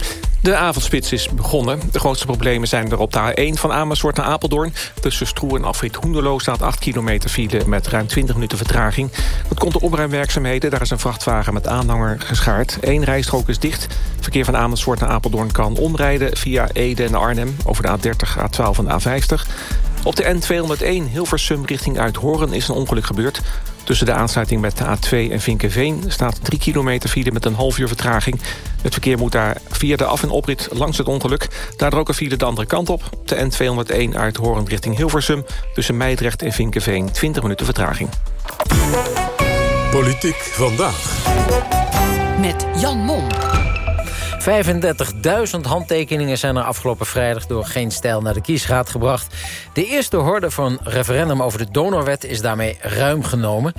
De avondspits is begonnen. De grootste problemen zijn er op de A1 van Amersfoort naar Apeldoorn. Tussen Stroe en Afrit Hoenderloo staat 8 kilometer file... met ruim 20 minuten vertraging. Dat komt door opruimwerkzaamheden. Daar is een vrachtwagen met aanhanger geschaard. Eén rijstrook is dicht. Verkeer van Amersfoort naar Apeldoorn kan omrijden... via Ede en Arnhem over de A30, A12 en A50. Op de N201 Hilversum richting Uithoren is een ongeluk gebeurd. Tussen de aansluiting met de A2 en Vinkenveen staat 3 kilometer file met een half uur vertraging. Het verkeer moet daar via de af- en oprit langs het ongeluk. Daardoor ook een file de andere kant op. De N201 uit Horen richting Hilversum. Tussen Meidrecht en Vinkenveen 20 minuten vertraging. Politiek vandaag. Met Jan Mom. 35.000 handtekeningen zijn er afgelopen vrijdag door Geen Stijl naar de kiesraad gebracht. De eerste horde van referendum over de donorwet is daarmee ruim genomen.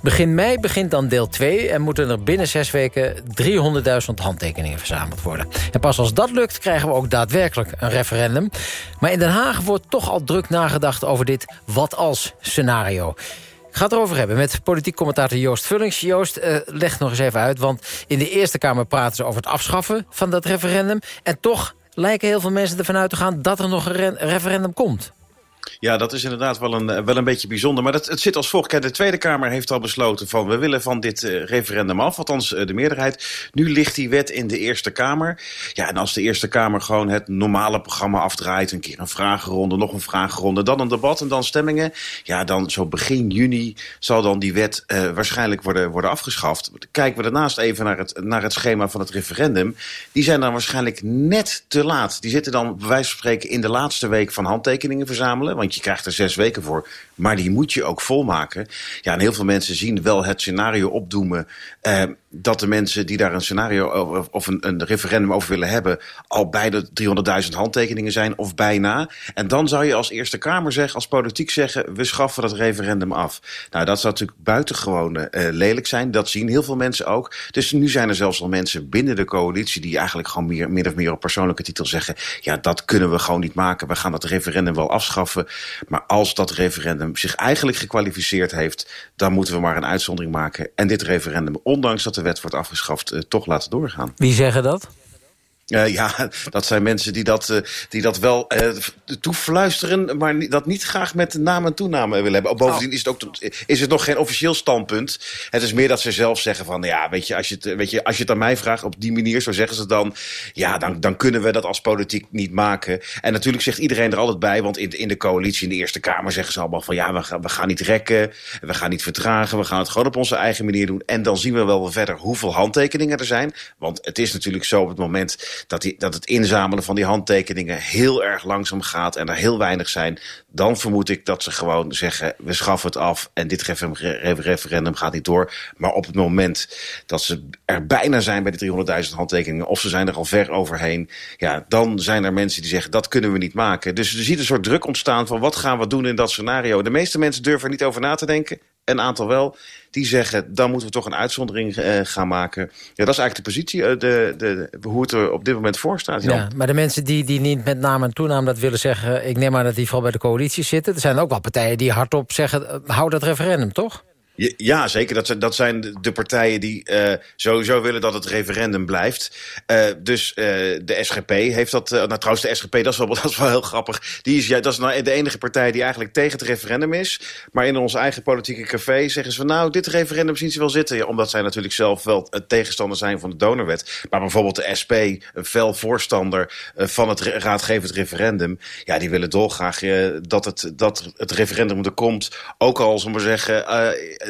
Begin mei begint dan deel 2 en moeten er binnen zes weken 300.000 handtekeningen verzameld worden. En pas als dat lukt krijgen we ook daadwerkelijk een referendum. Maar in Den Haag wordt toch al druk nagedacht over dit wat-als scenario. Ik ga het erover hebben met politiek commentator Joost Vullings. Joost, uh, leg nog eens even uit, want in de Eerste Kamer praten ze over het afschaffen van dat referendum. En toch lijken heel veel mensen ervan uit te gaan dat er nog een referendum komt. Ja, dat is inderdaad wel een, wel een beetje bijzonder. Maar dat, het zit als volgt. De Tweede Kamer heeft al besloten van... we willen van dit uh, referendum af, althans uh, de meerderheid. Nu ligt die wet in de Eerste Kamer. Ja, en als de Eerste Kamer gewoon het normale programma afdraait... een keer een vragenronde, nog een vragenronde... dan een debat en dan stemmingen... ja, dan zo begin juni zal dan die wet waarschijnlijk worden, worden afgeschaft. Kijken we daarnaast even naar het, naar het schema van het referendum... die zijn dan waarschijnlijk net te laat. Die zitten dan bij wijze van spreken in de laatste week van handtekeningen verzamelen want je krijgt er zes weken voor. Maar die moet je ook volmaken. Ja, en heel veel mensen zien wel het scenario opdoemen... Eh, dat de mensen die daar een scenario over, of een, een referendum over willen hebben... al bij de 300.000 handtekeningen zijn of bijna. En dan zou je als Eerste Kamer zeggen, als politiek zeggen... we schaffen dat referendum af. Nou, dat zou natuurlijk buitengewoon uh, lelijk zijn. Dat zien heel veel mensen ook. Dus nu zijn er zelfs al mensen binnen de coalitie... die eigenlijk gewoon meer, meer of meer op persoonlijke titel zeggen... ja, dat kunnen we gewoon niet maken. We gaan dat referendum wel afschaffen. Maar als dat referendum zich eigenlijk gekwalificeerd heeft... dan moeten we maar een uitzondering maken. En dit referendum, ondanks dat de wet wordt afgeschaft, uh, toch laten doorgaan. Wie zeggen dat? Uh, ja, dat zijn mensen die dat, uh, die dat wel uh, toefluisteren... maar dat niet graag met naam en toename willen hebben. Bovendien is het, ook, is het nog geen officieel standpunt. Het is meer dat ze zelf zeggen van... ja, weet je, als je het, weet je, als je het aan mij vraagt op die manier... zo zeggen ze dan, ja, dan, dan kunnen we dat als politiek niet maken. En natuurlijk zegt iedereen er altijd bij... want in, in de coalitie, in de Eerste Kamer zeggen ze allemaal van... ja, we gaan, we gaan niet rekken, we gaan niet vertragen... we gaan het gewoon op onze eigen manier doen. En dan zien we wel verder hoeveel handtekeningen er zijn. Want het is natuurlijk zo op het moment dat, die, dat het inzamelen van die handtekeningen heel erg langzaam gaat en er heel weinig zijn, dan vermoed ik dat ze gewoon zeggen, we schaffen het af en dit referendum gaat niet door. Maar op het moment dat ze er bijna zijn bij die 300.000 handtekeningen, of ze zijn er al ver overheen, ja, dan zijn er mensen die zeggen, dat kunnen we niet maken. Dus er ziet een soort druk ontstaan van, wat gaan we doen in dat scenario? De meeste mensen durven er niet over na te denken een aantal wel, die zeggen... dan moeten we toch een uitzondering uh, gaan maken. Ja, dat is eigenlijk de positie, uh, de, de, hoe het er op dit moment voor staat. Ja, maar de mensen die, die niet met naam en toenaam dat willen zeggen... ik neem aan dat die vooral bij de coalitie zitten... er zijn ook wel partijen die hardop zeggen... Uh, hou dat referendum, toch? Ja, zeker. Dat zijn, dat zijn de partijen die uh, sowieso willen dat het referendum blijft. Uh, dus uh, de SGP heeft dat... nou, trouwens, de SGP, dat is, wel, [LAUGHS] dat is wel heel grappig. Die is, ja, dat is nou de enige partij die eigenlijk tegen het referendum is. Maar in ons eigen politieke café zeggen ze van... nou, dit referendum zien ze wel zitten. Omdat zij natuurlijk zelf wel tegenstander zijn van de donorwet. Maar bijvoorbeeld de SP, een fel voorstander van het raadgevend referendum... ja, die willen dolgraag dat, het, dat het referendum er komt. Ook al, zullen we zeggen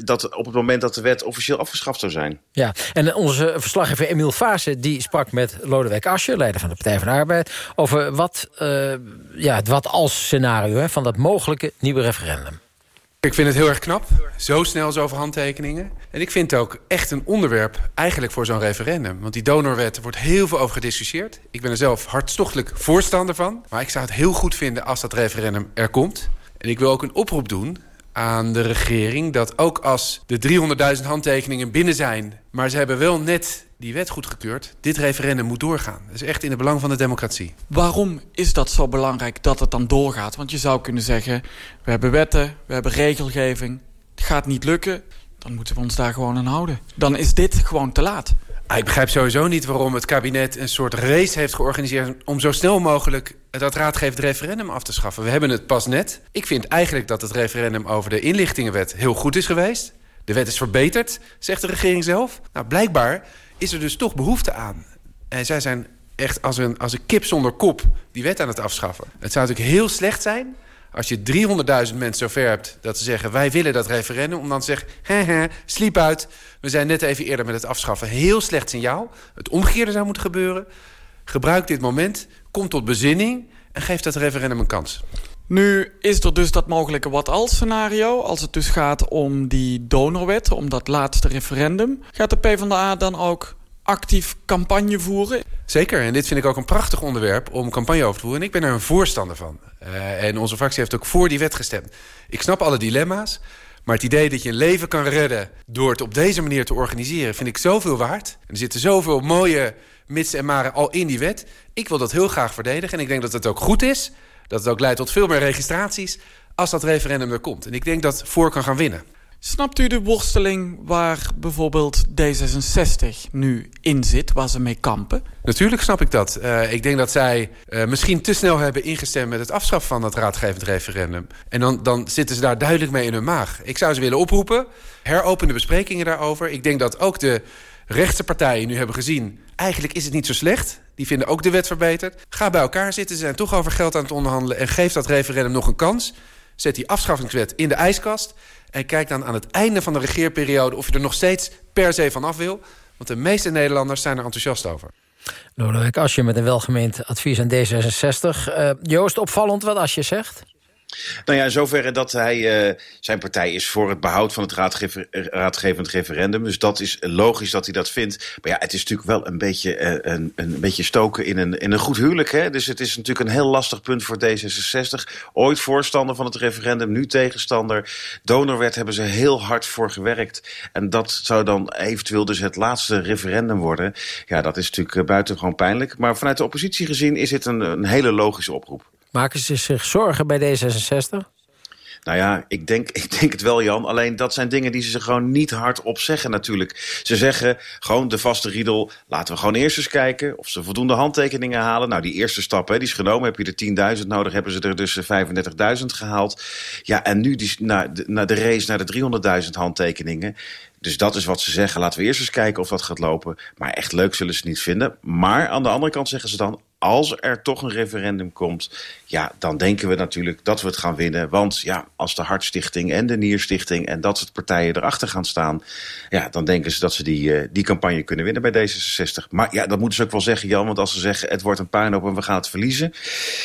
dat op het moment dat de wet officieel afgeschaft zou zijn. Ja, en onze verslaggever Emiel Vaassen die sprak met Lodewijk Asscher... leider van de Partij van de Arbeid... over wat, uh, ja, het wat als scenario hè, van dat mogelijke nieuwe referendum. Ik vind het heel erg knap, zo snel zoveel handtekeningen. En ik vind het ook echt een onderwerp eigenlijk voor zo'n referendum. Want die donorwet wordt heel veel over gediscussieerd. Ik ben er zelf hartstochtelijk voorstander van. Maar ik zou het heel goed vinden als dat referendum er komt. En ik wil ook een oproep doen aan de regering... dat ook als de 300.000 handtekeningen binnen zijn... maar ze hebben wel net die wet goedgekeurd... dit referendum moet doorgaan. Dat is echt in het belang van de democratie. Waarom is dat zo belangrijk dat het dan doorgaat? Want je zou kunnen zeggen, we hebben wetten, we hebben regelgeving... het gaat niet lukken, dan moeten we ons daar gewoon aan houden. Dan is dit gewoon te laat. Ik begrijp sowieso niet waarom het kabinet een soort race heeft georganiseerd... om zo snel mogelijk dat raadgevend referendum af te schaffen. We hebben het pas net. Ik vind eigenlijk dat het referendum over de inlichtingenwet heel goed is geweest. De wet is verbeterd, zegt de regering zelf. Nou, blijkbaar is er dus toch behoefte aan. En zij zijn echt als een, als een kip zonder kop die wet aan het afschaffen. Het zou natuurlijk heel slecht zijn als je 300.000 mensen zover hebt dat ze zeggen... wij willen dat referendum, om dan te zeggen... He, sliep uit, we zijn net even eerder met het afschaffen. Heel slecht signaal. Het omgekeerde zou moeten gebeuren. Gebruik dit moment, kom tot bezinning... en geef dat referendum een kans. Nu is er dus dat mogelijke wat-als scenario... als het dus gaat om die donorwet, om dat laatste referendum. Gaat de PvdA dan ook actief campagne voeren? Zeker, en dit vind ik ook een prachtig onderwerp om campagne over te voeren. En ik ben er een voorstander van. Uh, en onze fractie heeft ook voor die wet gestemd. Ik snap alle dilemma's, maar het idee dat je een leven kan redden... door het op deze manier te organiseren, vind ik zoveel waard. Er zitten zoveel mooie mits en maren al in die wet. Ik wil dat heel graag verdedigen en ik denk dat het ook goed is... dat het ook leidt tot veel meer registraties als dat referendum er komt. En ik denk dat voor kan gaan winnen. Snapt u de worsteling waar bijvoorbeeld D66 nu in zit, waar ze mee kampen? Natuurlijk snap ik dat. Uh, ik denk dat zij uh, misschien te snel hebben ingestemd met het afschaffen van dat raadgevend referendum. En dan, dan zitten ze daar duidelijk mee in hun maag. Ik zou ze willen oproepen, heropen de besprekingen daarover. Ik denk dat ook de rechtse partijen nu hebben gezien... eigenlijk is het niet zo slecht. Die vinden ook de wet verbeterd. Ga bij elkaar zitten, ze zijn toch over geld aan het onderhandelen... en geef dat referendum nog een kans. Zet die afschaffingswet in de ijskast... En kijk dan aan het einde van de regeerperiode... of je er nog steeds per se van af wil. Want de meeste Nederlanders zijn er enthousiast over. Lodewijk Asje met een welgemeend advies aan D66. Uh, Joost, opvallend wat Asje zegt? Nou ja, in zoverre dat hij, uh, zijn partij is voor het behoud van het raadgevend referendum. Dus dat is logisch dat hij dat vindt. Maar ja, het is natuurlijk wel een beetje, uh, een, een beetje stoken in een, in een goed huwelijk. Hè? Dus het is natuurlijk een heel lastig punt voor D66. Ooit voorstander van het referendum, nu tegenstander. Donorwet hebben ze heel hard voor gewerkt. En dat zou dan eventueel dus het laatste referendum worden. Ja, dat is natuurlijk buitengewoon pijnlijk. Maar vanuit de oppositie gezien is het een, een hele logische oproep. Maken ze zich zorgen bij D66? Nou ja, ik denk, ik denk het wel, Jan. Alleen dat zijn dingen die ze gewoon niet hardop zeggen natuurlijk. Ze zeggen gewoon de vaste riedel... laten we gewoon eerst eens kijken of ze voldoende handtekeningen halen. Nou, die eerste stap hè, die is genomen. Heb je er 10.000 nodig, hebben ze er dus 35.000 gehaald. Ja, en nu die, naar, de, naar de race naar de 300.000 handtekeningen... Dus dat is wat ze zeggen. Laten we eerst eens kijken of dat gaat lopen. Maar echt leuk zullen ze niet vinden. Maar aan de andere kant zeggen ze dan... als er toch een referendum komt... ja, dan denken we natuurlijk dat we het gaan winnen. Want ja, als de Hartstichting en de Nierstichting... en dat soort partijen erachter gaan staan... ja, dan denken ze dat ze die, uh, die campagne kunnen winnen bij D66. Maar ja, dat moeten ze ook wel zeggen, Jan. Want als ze zeggen, het wordt een puinhoop en we gaan het verliezen...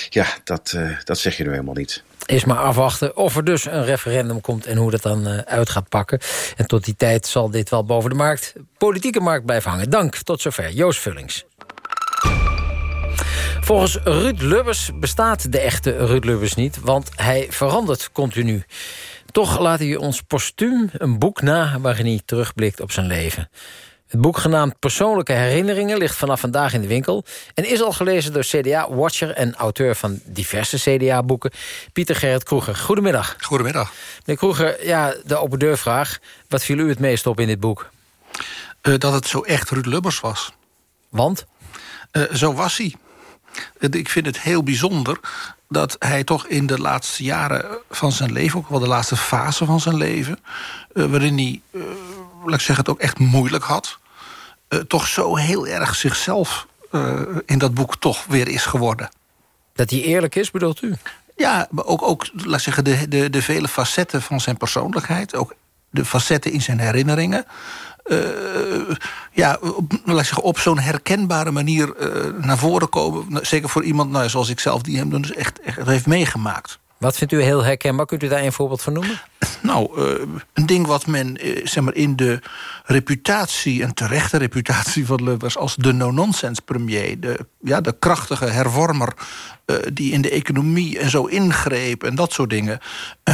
ja, dat, uh, dat zeg je nu helemaal niet. Is maar afwachten of er dus een referendum komt... en hoe dat dan uh, uit gaat pakken. En tot die tijd zal dit wel boven de markt, politieke markt blijven hangen. Dank, tot zover. Joost Vullings. Volgens Ruud Lubbers bestaat de echte Ruud Lubbers niet... want hij verandert continu. Toch laat hij ons postuum een boek na... waarin hij terugblikt op zijn leven. Het boek genaamd Persoonlijke Herinneringen ligt vanaf vandaag in de winkel... en is al gelezen door CDA-watcher en auteur van diverse CDA-boeken... Pieter Gerrit Kroeger. Goedemiddag. Goedemiddag. Meneer Kroeger, ja, de open deurvraag. Wat viel u het meest op in dit boek? Uh, dat het zo echt Ruud Lubbers was. Want? Uh, zo was hij. Ik vind het heel bijzonder dat hij toch in de laatste jaren van zijn leven... ook wel de laatste fase van zijn leven... Uh, waarin hij, uh, laat ik zeggen, het ook echt moeilijk had... Uh, toch zo heel erg zichzelf in dat boek toch weer is geworden. Dat hij eerlijk is, bedoelt u? Ja, maar ook, ook laat ik zeggen, de, de, de vele facetten van zijn persoonlijkheid... ook de facetten in zijn herinneringen... Uh, ja, op, laat zeggen, op zo'n herkenbare manier uh, naar voren komen. Zeker voor iemand nou, zoals ik zelf, die hem dus echt, echt heeft meegemaakt. Wat vindt u heel herkenbaar? Kunt u daar een voorbeeld van noemen? Nou, uh, een ding wat men zeg maar in de reputatie... en terechte reputatie van Lubbers als de no-nonsense premier... De, ja, de krachtige hervormer uh, die in de economie en zo ingreep... en dat soort dingen,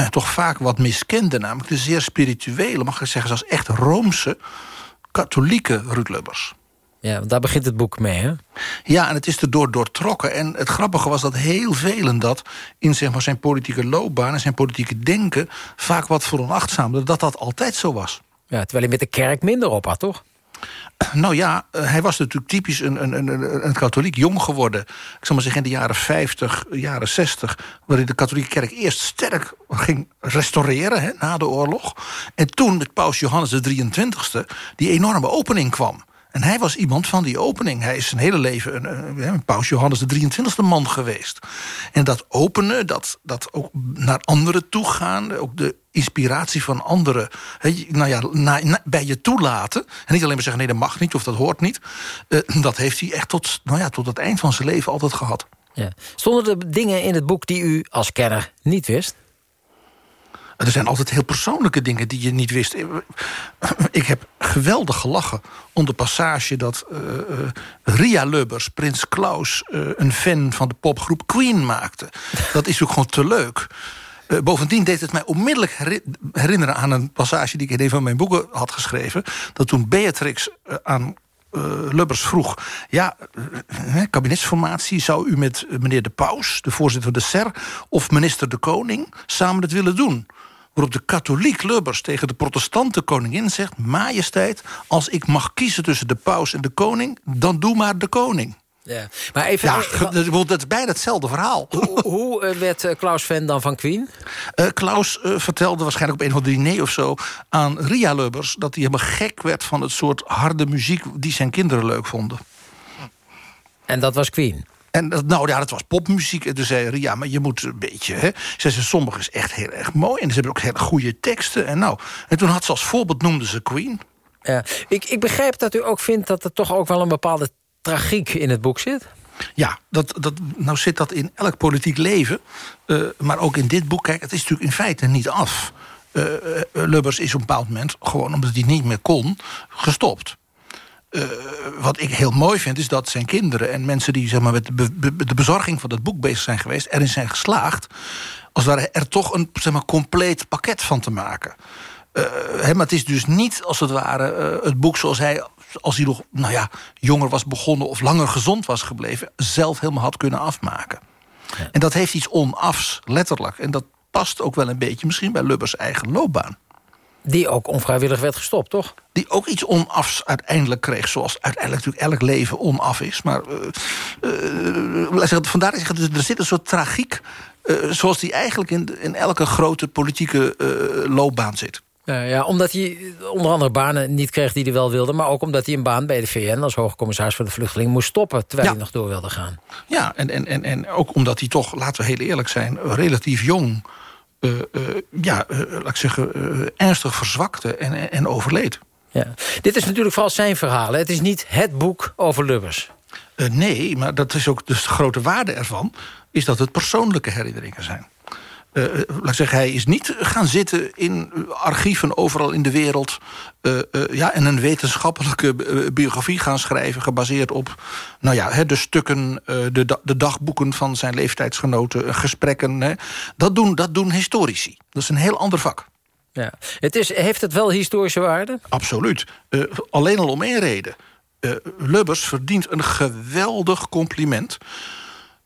toch vaak wat miskende. Namelijk de zeer spirituele, mag ik zeggen... zelfs echt Roomse, katholieke Ruud Lubbers. Ja, want daar begint het boek mee, hè? Ja, en het is erdoor doortrokken. En het grappige was dat heel velen dat in zeg maar, zijn politieke loopbaan... en zijn politieke denken vaak wat veronachtzaamde... dat dat altijd zo was. Ja, terwijl hij met de kerk minder op had, toch? Nou ja, hij was natuurlijk typisch een, een, een, een katholiek jong geworden. Ik zal maar zeggen in de jaren 50, jaren 60... waarin de katholieke kerk eerst sterk ging restaureren hè, na de oorlog. En toen met paus Johannes de 23e die enorme opening kwam. En hij was iemand van die opening. Hij is zijn hele leven een, paus Johannes de 23e man geweest. En dat openen, dat, dat ook naar anderen toe gaan... ook de inspiratie van anderen nou ja, bij je toelaten... en niet alleen maar zeggen, nee, dat mag niet of dat hoort niet... Uh, dat heeft hij echt tot, nou ja, tot het eind van zijn leven altijd gehad. Ja. Stonden er dingen in het boek die u als kenner niet wist? Er zijn altijd heel persoonlijke dingen die je niet wist. Ik heb geweldig gelachen om de passage dat uh, uh, Ria Lubbers, Prins Klaus... Een fan van de popgroep Queen maakte. Dat is ook gewoon te leuk. Bovendien deed het mij onmiddellijk herinneren aan een passage... die ik in een van mijn boeken had geschreven. Dat toen Beatrix aan Lubbers vroeg... ja, kabinetsformatie, zou u met meneer de Paus... de voorzitter van de SER of minister de Koning... samen het willen doen? Waarop de katholiek Lubbers tegen de protestante koningin zegt... majesteit, als ik mag kiezen tussen de paus en de koning... dan doe maar de koning. Ja, maar even, ja, dat is bijna hetzelfde verhaal. Hoe, hoe werd Klaus fan dan van Queen? Uh, Klaus uh, vertelde waarschijnlijk op een of andere diner of zo... aan Ria Lubbers dat hij helemaal gek werd... van het soort harde muziek die zijn kinderen leuk vonden. En dat was Queen? En dat, nou ja, dat was popmuziek. En toen zei Ria, maar je moet een beetje... Hè? Ze zei, sommige is echt heel erg mooi. En ze hebben ook hele goede teksten. En, nou, en toen had ze als voorbeeld, noemde ze Queen. Ja, ik, ik begrijp dat u ook vindt dat er toch ook wel een bepaalde tragiek in het boek zit. Ja, dat, dat, nou zit dat in elk politiek leven. Uh, maar ook in dit boek, kijk, het is natuurlijk in feite niet af. Uh, Lubbers is op een bepaald moment, gewoon omdat hij niet meer kon, gestopt. Uh, wat ik heel mooi vind, is dat zijn kinderen... en mensen die zeg maar, met de, be de bezorging van het boek bezig zijn geweest... erin zijn geslaagd, als ware er toch een zeg maar, compleet pakket van te maken. Uh, hè, maar het is dus niet, als het ware, uh, het boek zoals hij... als hij nog nou ja, jonger was begonnen of langer gezond was gebleven... zelf helemaal had kunnen afmaken. Ja. En dat heeft iets onafs, letterlijk. En dat past ook wel een beetje misschien bij Lubbers eigen loopbaan. Die ook onvrijwillig werd gestopt, toch? Die ook iets onafs uiteindelijk kreeg. Zoals uiteindelijk natuurlijk elk leven onaf is. Maar uh, uh, vandaar is het, er zit een soort tragiek... Uh, zoals die eigenlijk in, in elke grote politieke loopbaan zit. Uh, ja, omdat hij onder andere banen niet kreeg die hij wel wilde... maar ook omdat hij een baan bij de VN als hoogcommissaris voor de vluchtelingen moest stoppen... terwijl hij nog door wilde gaan. Ja, en, en, en, en ook omdat hij toch, laten we heel eerlijk zijn... relatief jong, uh, uh, ja, laat ik zeggen, ernstig verzwakte en, en overleed. Ja. Dit is natuurlijk vooral zijn verhaal. Het is niet het boek over Lubbers. nee, maar dat is ook dus de grote waarde ervan... is dat het persoonlijke herinneringen zijn. Uh, laat ik zeggen, hij is niet gaan zitten in archieven overal in de wereld... Uh, uh, ja, en een wetenschappelijke biografie gaan schrijven... gebaseerd op nou ja, de stukken, de, de dagboeken van zijn leeftijdsgenoten... gesprekken. Hè. Dat, doen, dat doen historici. Dat is een heel ander vak. Ja. Het is, heeft het wel historische waarde? Absoluut. alleen al om één reden. Lubbers verdient een geweldig compliment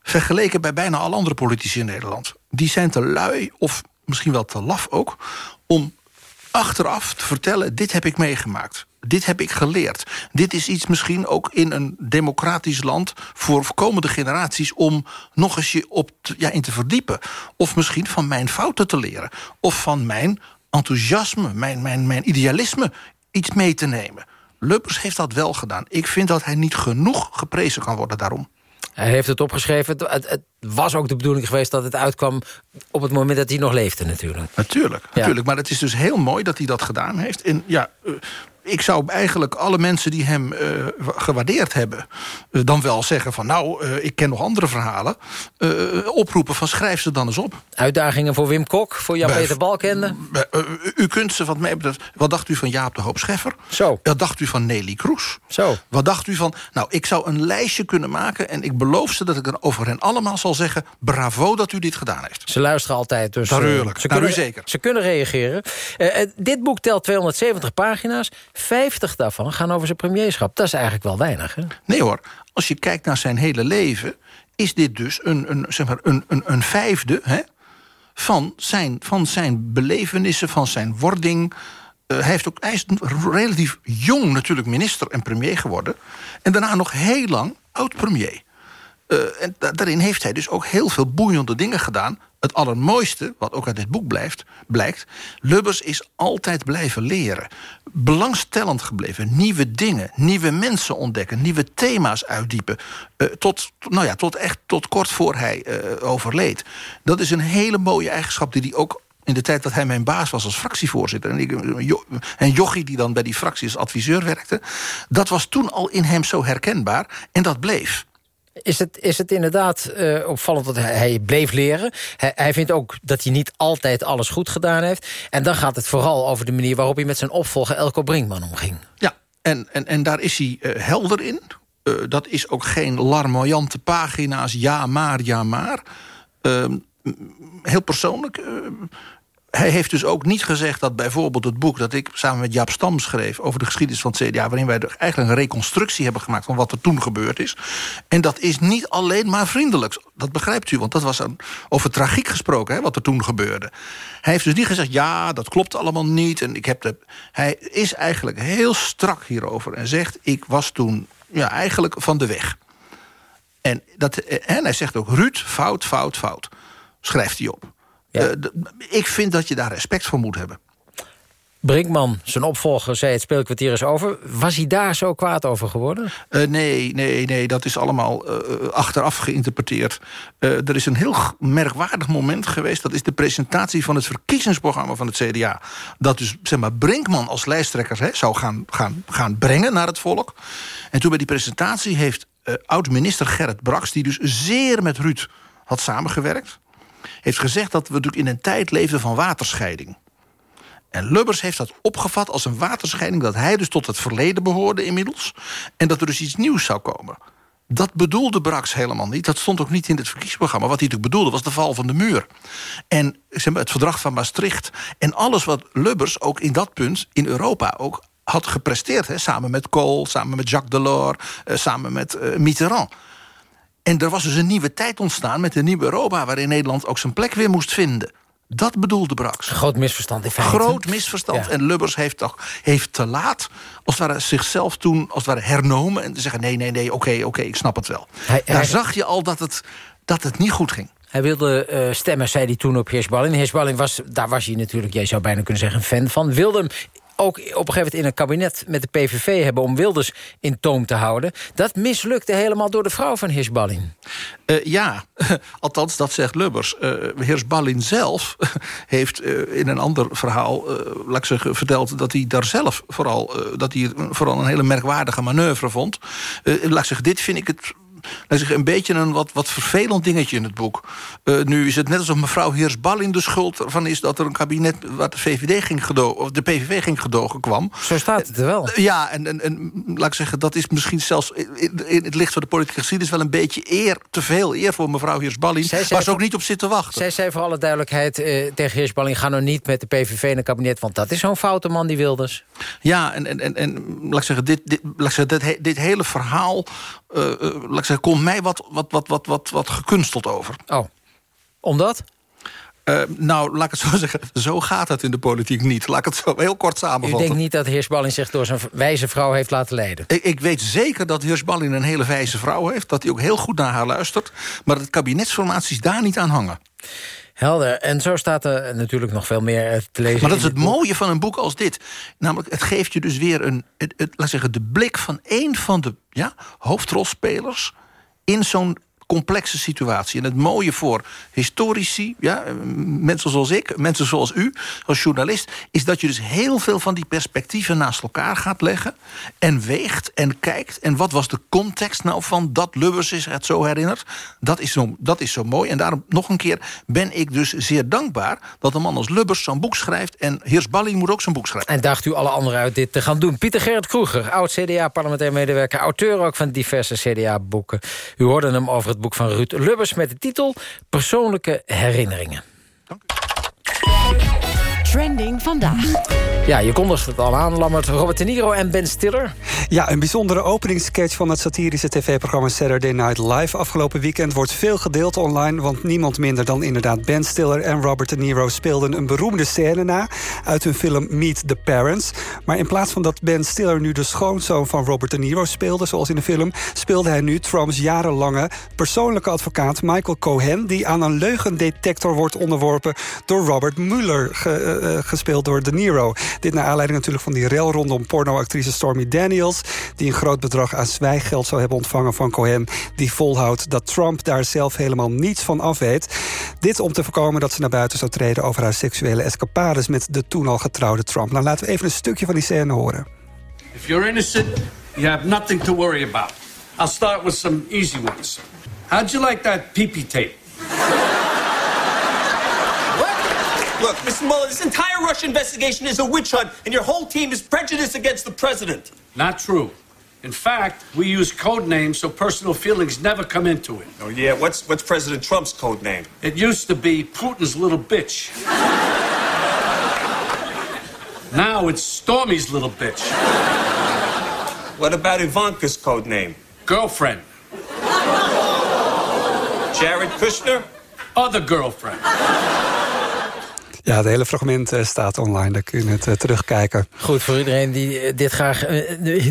vergeleken bij bijna alle andere politici in Nederland. Die zijn te lui, of misschien wel te laf ook... om achteraf te vertellen, dit heb ik meegemaakt. Dit heb ik geleerd. Dit is iets misschien ook in een democratisch land... voor komende generaties om nog eens je op ja, in te verdiepen. Of misschien van mijn fouten te leren. Of van mijn enthousiasme, mijn, mijn, mijn idealisme iets mee te nemen. Lubbers heeft dat wel gedaan. Ik vind dat hij niet genoeg geprezen kan worden daarom. Hij heeft het opgeschreven. Het, het, was ook de bedoeling geweest dat het uitkwam... op het moment dat hij nog leefde natuurlijk. Natuurlijk, natuurlijk. Maar het is dus heel mooi dat hij dat gedaan heeft. En ja, uh, ik zou eigenlijk alle mensen die hem uh, gewaardeerd hebben... Uh, dan wel zeggen van nou, uh, ik ken nog andere verhalen... oproepen van schrijf ze dan eens op. Uitdagingen voor Wim Kok, voor Jan-Peter Balkende? u kunt ze, wat mij betreft... Wat dacht u van Jaap de Hoop Scheffer? Zo. Wat dacht u van Nelly Kroes? Zo. Wat dacht u van... Nou, ik zou een lijstje kunnen maken... en ik beloof ze dat ik er over hen allemaal zal zeggen... bravo dat u dit gedaan heeft. Ze luisteren altijd. Dus, Natuurlijk, ze nou, kunnen, u zeker. Ze kunnen reageren. dit boek telt 270 pagina's. 50 daarvan gaan over zijn premierschap. Dat is eigenlijk wel weinig, hè? Nee hoor, als je kijkt naar zijn hele leven... is dit dus een, een, zeg maar een, een, een vijfde hè, van, zijn, van zijn belevenissen, van zijn wording... Hij, heeft ook, hij is relatief jong natuurlijk minister en premier geworden. En daarna nog heel lang oud-premier. Uh, en daarin heeft hij dus ook heel veel boeiende dingen gedaan. Het allermooiste, wat ook uit dit boek blijft, blijkt... Lubbers is altijd blijven leren. Belangstellend gebleven. Nieuwe dingen, nieuwe mensen ontdekken... nieuwe thema's uitdiepen. Uh, tot, nou ja, tot echt tot kort voor hij uh, overleed. Dat is een hele mooie eigenschap die hij ook in de tijd dat hij mijn baas was als fractievoorzitter... en, ik, en Jochie, die dan bij die fractie als adviseur werkte... dat was toen al in hem zo herkenbaar en dat bleef. Is het, is het inderdaad uh, opvallend dat hij, bleef leren. Hij, hij, vindt ook dat hij niet altijd alles goed gedaan heeft. En dan gaat het vooral over de manier waarop hij met zijn opvolger Elko Brinkman omging. Ja, en, en, en daar is hij uh, helder in. Uh, dat is ook geen larmoyante pagina's, ja maar, ja maar. Ehm, heel persoonlijk hij heeft dus ook niet gezegd dat bijvoorbeeld het boek... dat ik samen met Jaap Stam schreef over de geschiedenis van het CDA... waarin wij eigenlijk een reconstructie hebben gemaakt van wat er toen gebeurd is. En dat is niet alleen maar vriendelijk. Dat begrijpt u, want dat was een, over tragiek gesproken, hè, wat er toen gebeurde. Hij heeft dus niet gezegd, ja, dat klopt allemaal niet. En ik heb de, hij is eigenlijk heel strak hierover en zegt... ik was toen ja, eigenlijk van de weg. En, dat, en hij zegt ook, Ruud, fout, fout, fout. Schrijft hij op. Ja. Uh, ik vind dat je daar respect voor moet hebben. Brinkman, zijn opvolger, zei het speelkwartier is over. Was hij daar zo kwaad over geworden? Uh, nee, nee, nee, dat is allemaal uh, achteraf geïnterpreteerd. er is een heel merkwaardig moment geweest. Dat is de presentatie van het verkiezingsprogramma van het CDA. Dat dus, zeg maar, Brinkman als lijsttrekker hè, zou gaan, gaan, gaan brengen naar het volk. En toen bij die presentatie heeft oud-minister Gerrit Braks... die dus zeer met Ruud had samengewerkt heeft gezegd dat we natuurlijk in een tijd leefden van waterscheiding. En Lubbers heeft dat opgevat als een waterscheiding... dat hij dus tot het verleden behoorde inmiddels... en dat er dus iets nieuws zou komen. Dat bedoelde Brax helemaal niet. Dat stond ook niet in het verkiezingsprogramma. Wat hij natuurlijk bedoelde was de val van de muur. En het verdrag van Maastricht. En alles wat Lubbers ook in dat punt in Europa ook had gepresteerd. Hè, samen met Kool, samen met Jacques Delors, eh, samen met uh, Mitterrand. En er was dus een nieuwe tijd ontstaan met een nieuwe Europa... waarin Nederland ook zijn plek weer moest vinden. Dat bedoelde Brax. Een groot misverstand in feite. Groot misverstand. Ja. En Lubbers heeft, toch, heeft te laat als het ware zichzelf toen als het ware hernomen... en te zeggen nee, nee, nee, oké, okay, oké, okay, ik snap het wel. Hij, Daar hij... zag je al dat het, dat het niet goed ging. Hij wilde eh, stemmen, zei hij toen op Heersballing. Heersballing was, daar was hij natuurlijk, jij zou bijna kunnen zeggen, een fan van. Wilde hem ook op een gegeven moment in een kabinet met de PVV hebben... om Wilders in toom te houden. Dat mislukte helemaal door de vrouw van Heersballing. Uh, ja, [LAUGHS] althans dat zegt Lubbers. Uh, Heersballing zelf [LAUGHS] heeft uh, in een ander verhaal, laat ik verteld... dat hij daar zelf vooral, dat hij vooral een hele merkwaardige manoeuvre vond. laat ik dit vind ik het een beetje een wat, wat vervelend dingetje in het boek. Uh, nu is het net alsof mevrouw Heersballing de schuld ervan is... dat er een kabinet wat de, VVD ging gedogen, of de PVV ging gedogen kwam. Zo staat het er wel. Uh, ja, en, en, en laat ik zeggen, dat is misschien zelfs... in, in het licht van de politieke geschiedenis... wel een beetje eer, te veel eer voor mevrouw Heersballing... waar ze ook niet op zit te wachten. Zij zei voor alle duidelijkheid uh, tegen Heersballing... ga nou niet met de PVV in een kabinet... want dat is zo'n foute man, die Wilders. Ja, en, en, en, en laat ik zeggen, dit, dit, laat ik zeggen, dit, dit hele verhaal... Uh, laat ik zeggen, komt mij wat, wat, wat, wat, wat, wat gekunsteld over. Oh, omdat? Uh, nou, laat ik het zo [LAUGHS] zeggen, zo gaat het in de politiek niet. Laat ik het zo heel kort samenvatten. U denkt niet dat Heersballing zich door zijn wijze vrouw heeft laten leiden? Ik, ik weet zeker dat Heersballing een hele wijze vrouw heeft... dat hij ook heel goed naar haar luistert... maar dat kabinetsformaties daar niet aan hangen. Helder. En zo staat er natuurlijk nog veel meer te lezen. Maar dat is het mooie van een boek als dit. Namelijk, het geeft je dus weer een, het, het, laat zeggen, de blik van een van de ja, hoofdrolspelers in zo'n complexe situatie. En het mooie voor historici, ja, mensen zoals ik, mensen zoals u, als journalist... is dat je dus heel veel van die perspectieven naast elkaar gaat leggen... en weegt en kijkt. En wat was de context nou van dat Lubbers zich het zo herinnert? Dat is zo, dat is zo mooi. En daarom nog een keer ben ik dus zeer dankbaar... dat een man als Lubbers zo'n boek schrijft... en Heers Balling moet ook zo'n boek schrijven. En daagt u alle anderen uit dit te gaan doen. Pieter Gerrit Kroeger, oud-CDA-parlementair medewerker... auteur ook van diverse CDA-boeken. U hoorde hem over het boek van Ruud Lubbers met de titel Persoonlijke herinneringen. Dank Trending vandaag. Ja, je kondigt het al aan, Lammert. Robert De Niro en Ben Stiller. Ja, een bijzondere openingssketch van het satirische tv-programma Saturday Night Live. Afgelopen weekend wordt veel gedeeld online... want niemand minder dan inderdaad Ben Stiller en Robert De Niro... speelden een beroemde scène na uit hun film Meet the Parents. Maar in plaats van dat Ben Stiller nu de schoonzoon van Robert De Niro speelde... zoals in de film, speelde hij nu Trumps jarenlange persoonlijke advocaat Michael Cohen... die aan een leugendetector wordt onderworpen door Robert Mueller... Ge, uh, gespeeld door De Niro. Dit naar aanleiding natuurlijk van die rel rondom pornoactrice Stormy Daniels... die een groot bedrag aan zwijggeld zou hebben ontvangen van Cohen... die volhoudt dat Trump daar zelf helemaal niets van af weet. Dit om te voorkomen dat ze naar buiten zou treden... over haar seksuele escapades met de toen al getrouwde Trump. Nou, laten we even een stukje van die scène horen. If you're innocent, you have nothing to worry about. I'll start with some easy ones. How'd you like that pee-pee tape? Look, Mr. Mueller, this entire Russia investigation is a witch hunt, and your whole team is prejudiced against the president. Not true. In fact, we use code names so personal feelings never come into it. Oh, yeah? What's, what's President Trump's code name? It used to be Putin's little bitch. now it's Stormy's little bitch. What about Ivanka's code name? Girlfriend. Jared Kushner? Other girlfriend. Ja, het hele fragment uh, staat online, daar kun je het uh, terugkijken. Goed, voor iedereen die uh, dit graag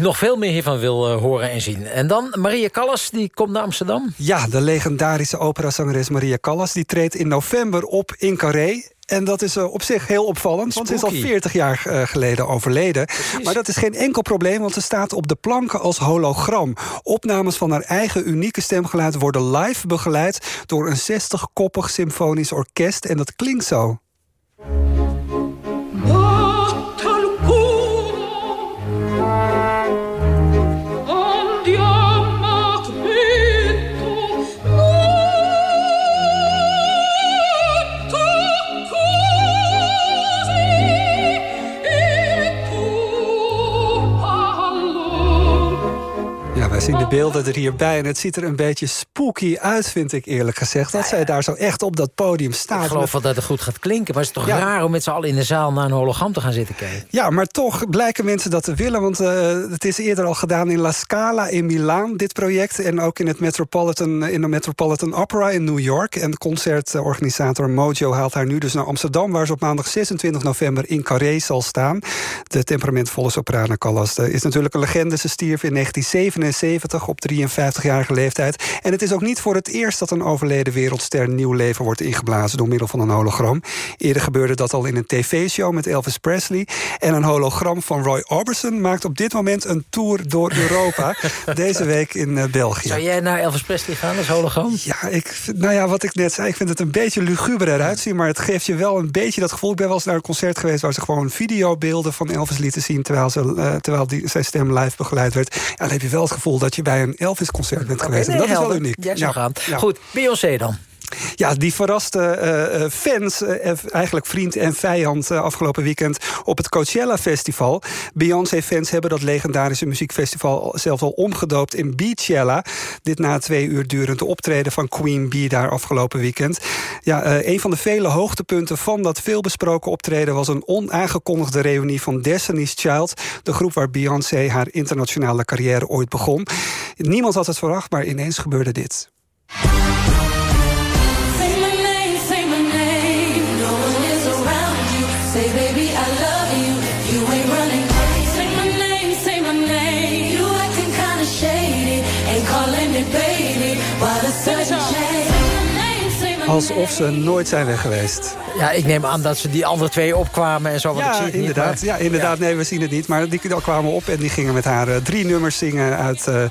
nog veel meer hiervan wil horen en zien. En dan Maria Callas, die komt naar Amsterdam. Ja, de legendarische operazangeres Maria Callas... die treedt in november op in Carré. En dat is op zich heel opvallend, want ze is al 40 jaar geleden overleden. Precies. Maar dat is geen enkel probleem, want ze staat op de planken als hologram. Opnames van haar eigen unieke stemgeluid worden live begeleid... door een 60-koppig symfonisch orkest en dat klinkt zo. Thank you. Zien de beelden er hierbij. En het ziet er een beetje spooky uit, vind ik eerlijk gezegd. Dat ja, ja. zij daar zo echt op dat podium staat. Ik geloof wel dat het goed gaat klinken. Maar het is toch ja. raar om met z'n allen in de zaal naar een hologram te gaan zitten kijken. Ja, maar toch blijken mensen dat te willen. Want uh, het is eerder al gedaan in La Scala in Milaan, dit project. En ook in, het Metropolitan, in de Metropolitan Opera in New York. En de concertorganisator Mojo haalt haar nu dus naar Amsterdam... waar ze op maandag 26 november in Carré zal staan. De temperamentvolle soprano Callas is natuurlijk een legende. Ze stierf in 1977 70 op 53-jarige leeftijd. En het is ook niet voor het eerst dat een overleden wereldster nieuw leven wordt ingeblazen door middel van een hologram. Eerder gebeurde dat al in een tv-show met Elvis Presley. En een hologram van Roy Orbison maakt op dit moment een tour door Europa. [LAUGHS] deze week in uh, België. Zou jij naar Elvis Presley gaan als hologram? Ja, ik, nou ja, wat ik net zei, ik vind het een beetje luguber eruit zien... maar het geeft je wel een beetje dat gevoel. Ik ben wel eens naar een concert geweest... waar ze gewoon videobeelden van Elvis lieten zien... terwijl, ze, uh, terwijl die, zijn stem live begeleid werd. Ja, dan heb je wel het gevoel dat je bij een Elvis-concert bent geweest. Nee, en dat helder. is wel uniek. Zou gaan. Goed, Beyoncé dan. Ja, die verraste uh, fans, uh, eigenlijk vriend en vijand... Afgelopen weekend op het Coachella Festival. Beyoncé-fans hebben dat legendarische muziekfestival... zelfs al omgedoopt in Beachella. Dit na twee uur durende optreden van Queen Bee daar afgelopen weekend. Ja, een van de vele hoogtepunten van dat veelbesproken optreden... was een onaangekondigde reunie van Destiny's Child... de groep waar Beyoncé haar internationale carrière ooit begon. Niemand had het verwacht, maar ineens gebeurde dit. Alsof ze nooit zijn weg geweest. Ja, ik neem aan dat ze die andere twee opkwamen en zo. Want ja, ik zie het inderdaad. Niet, maar... ja, inderdaad. Nee, we zien het niet. Maar die kwamen op en die gingen met haar uh, drie nummers zingen uit, uh,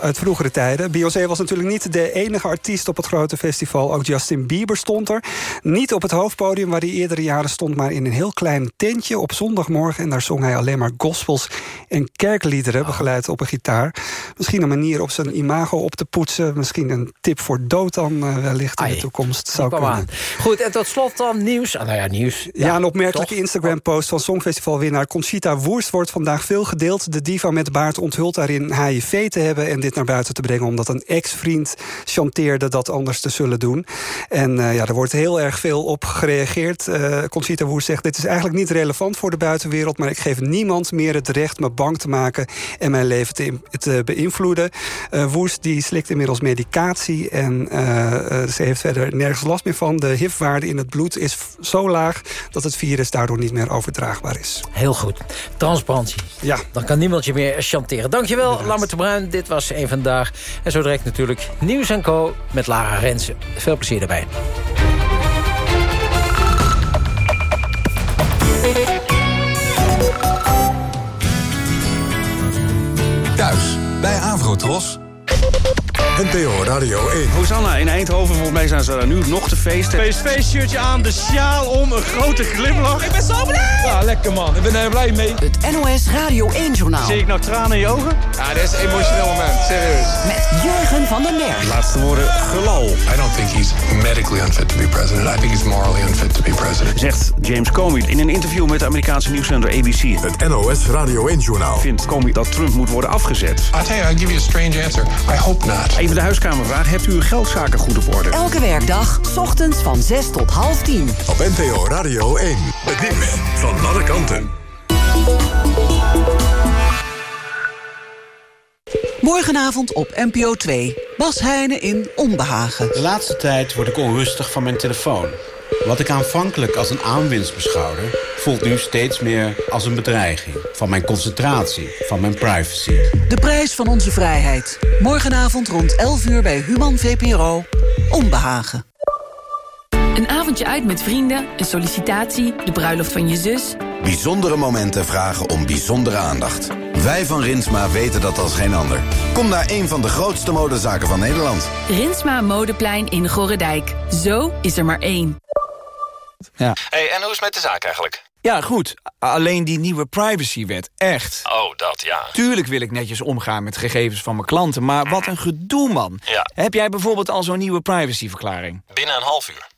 uit vroegere tijden. Beyoncé was natuurlijk niet de enige artiest op het grote festival. Ook Justin Bieber stond er. Niet op het hoofdpodium waar hij eerdere jaren stond... maar in een heel klein tentje op zondagmorgen. En daar zong hij alleen maar gospels en kerkliederen... Oh. begeleid op een gitaar. Misschien een manier om zijn imago op te poetsen. Misschien een tip voor dood dan uh, wellicht in Ai, de toekomst. Zou kunnen. Aan. Goed, en tot slot dan nieuws. Ah, nou ja, nieuws. Ja, ja een opmerkelijke Instagram-post van Songfestivalwinnaar Conchita Woerst wordt vandaag veel gedeeld. De diva met baard onthult daarin HIV te hebben en dit naar buiten te brengen omdat een ex-vriend chanteerde dat anders te zullen doen. En uh, ja, er wordt heel erg veel op gereageerd. Uh, Conchita Woerst zegt, dit is eigenlijk niet relevant voor de buitenwereld, maar ik geef niemand meer het recht me bang te maken en mijn leven te, te beïnvloeden. Uh, Woerst die slikt inmiddels medicatie en ze heeft verder nergens last meer van. De HIV-waarde in het bloed is zo laag dat het virus daardoor niet meer overdraagbaar is. Heel goed. Transparantie. Ja. Dan kan niemand je meer chanteren. Dankjewel, Lambert de Bruin. Dit was een vandaag. En zo direct natuurlijk Nieuws en Co. met Lara Rensen. Veel plezier daarbij. Thuis bij Avrotros. NPO Radio 1. Hosanna in Eindhoven, volgens mij zijn ze daar nu nog te feesten. PSV-shirtje aan, de sjaal om, een grote glimlach. Ik ben zo blij! Ja, lekker man, ik ben er blij mee. Het NOS Radio 1-journaal. Zie ik nou tranen in je ogen? Ja, dit is een emotioneel moment, serieus. Met Jurgen van den Berg. Laatste woorden, gelal. I don't think he's medically unfit to be president. I think he's morally unfit to be president. Zegt James Comey in een interview met de Amerikaanse nieuwszender ABC. Het NOS Radio 1-journaal. Vindt Comey dat Trump moet worden afgezet? I tell you, I'll give you a strange answer. I hope not. Even de huiskamervraag. Hebt u uw geldzaken goed op orde? Elke werkdag, ochtends van 6 tot half 10. Op NPO Radio 1. Het nieuws van alle kanten. Morgenavond op NPO 2. Bas Heijnen in Onbehagen. De laatste tijd word ik onrustig van mijn telefoon. Wat ik aanvankelijk als een aanwinst beschouwde... voelt nu steeds meer als een bedreiging. Van mijn concentratie, van mijn privacy. De prijs van onze vrijheid. Morgenavond rond 11 uur bij Human VPRO. Onbehagen. Een avondje uit met vrienden, een sollicitatie, de bruiloft van je zus. Bijzondere momenten vragen om bijzondere aandacht. Wij van Rinsma weten dat als geen ander. Kom naar een van de grootste modezaken van Nederland. Rinsma Modeplein in Gorredijk. Zo is er maar één. Ja. Hey, en hoe is het met de zaak eigenlijk? Ja, goed. Alleen die nieuwe privacywet, echt. Oh, dat, ja. Tuurlijk wil ik netjes omgaan met gegevens van mijn klanten... maar wat een gedoe, man. Ja. Heb jij bijvoorbeeld al zo'n nieuwe privacyverklaring? Binnen een half uur.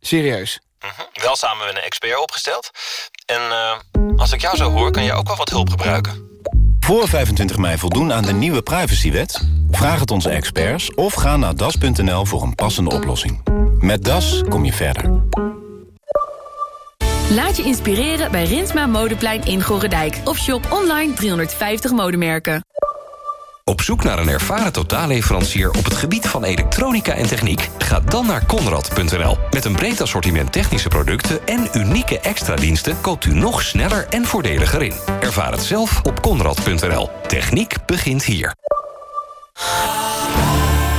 Serieus? Mm -hmm. Wel samen met een expert opgesteld. En uh, als ik jou zo hoor, kan jij ook wel wat hulp gebruiken. Voor 25 mei voldoen aan de nieuwe privacywet? Vraag het onze experts of ga naar das.nl voor een passende oplossing. Met Das kom je verder. Laat je inspireren bij Rinsma Modeplein in Gorredijk. Of shop online 350 modemerken. Op zoek naar een ervaren totaalleverancier op het gebied van elektronica en techniek? Ga dan naar Conrad.nl. Met een breed assortiment technische producten en unieke extra diensten koopt u nog sneller en voordeliger in. Ervaar het zelf op Conrad.nl. Techniek begint hier.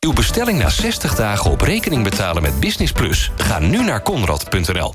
Uw bestelling na 60 dagen op rekening betalen met Business Plus. Ga nu naar Conrad.nl.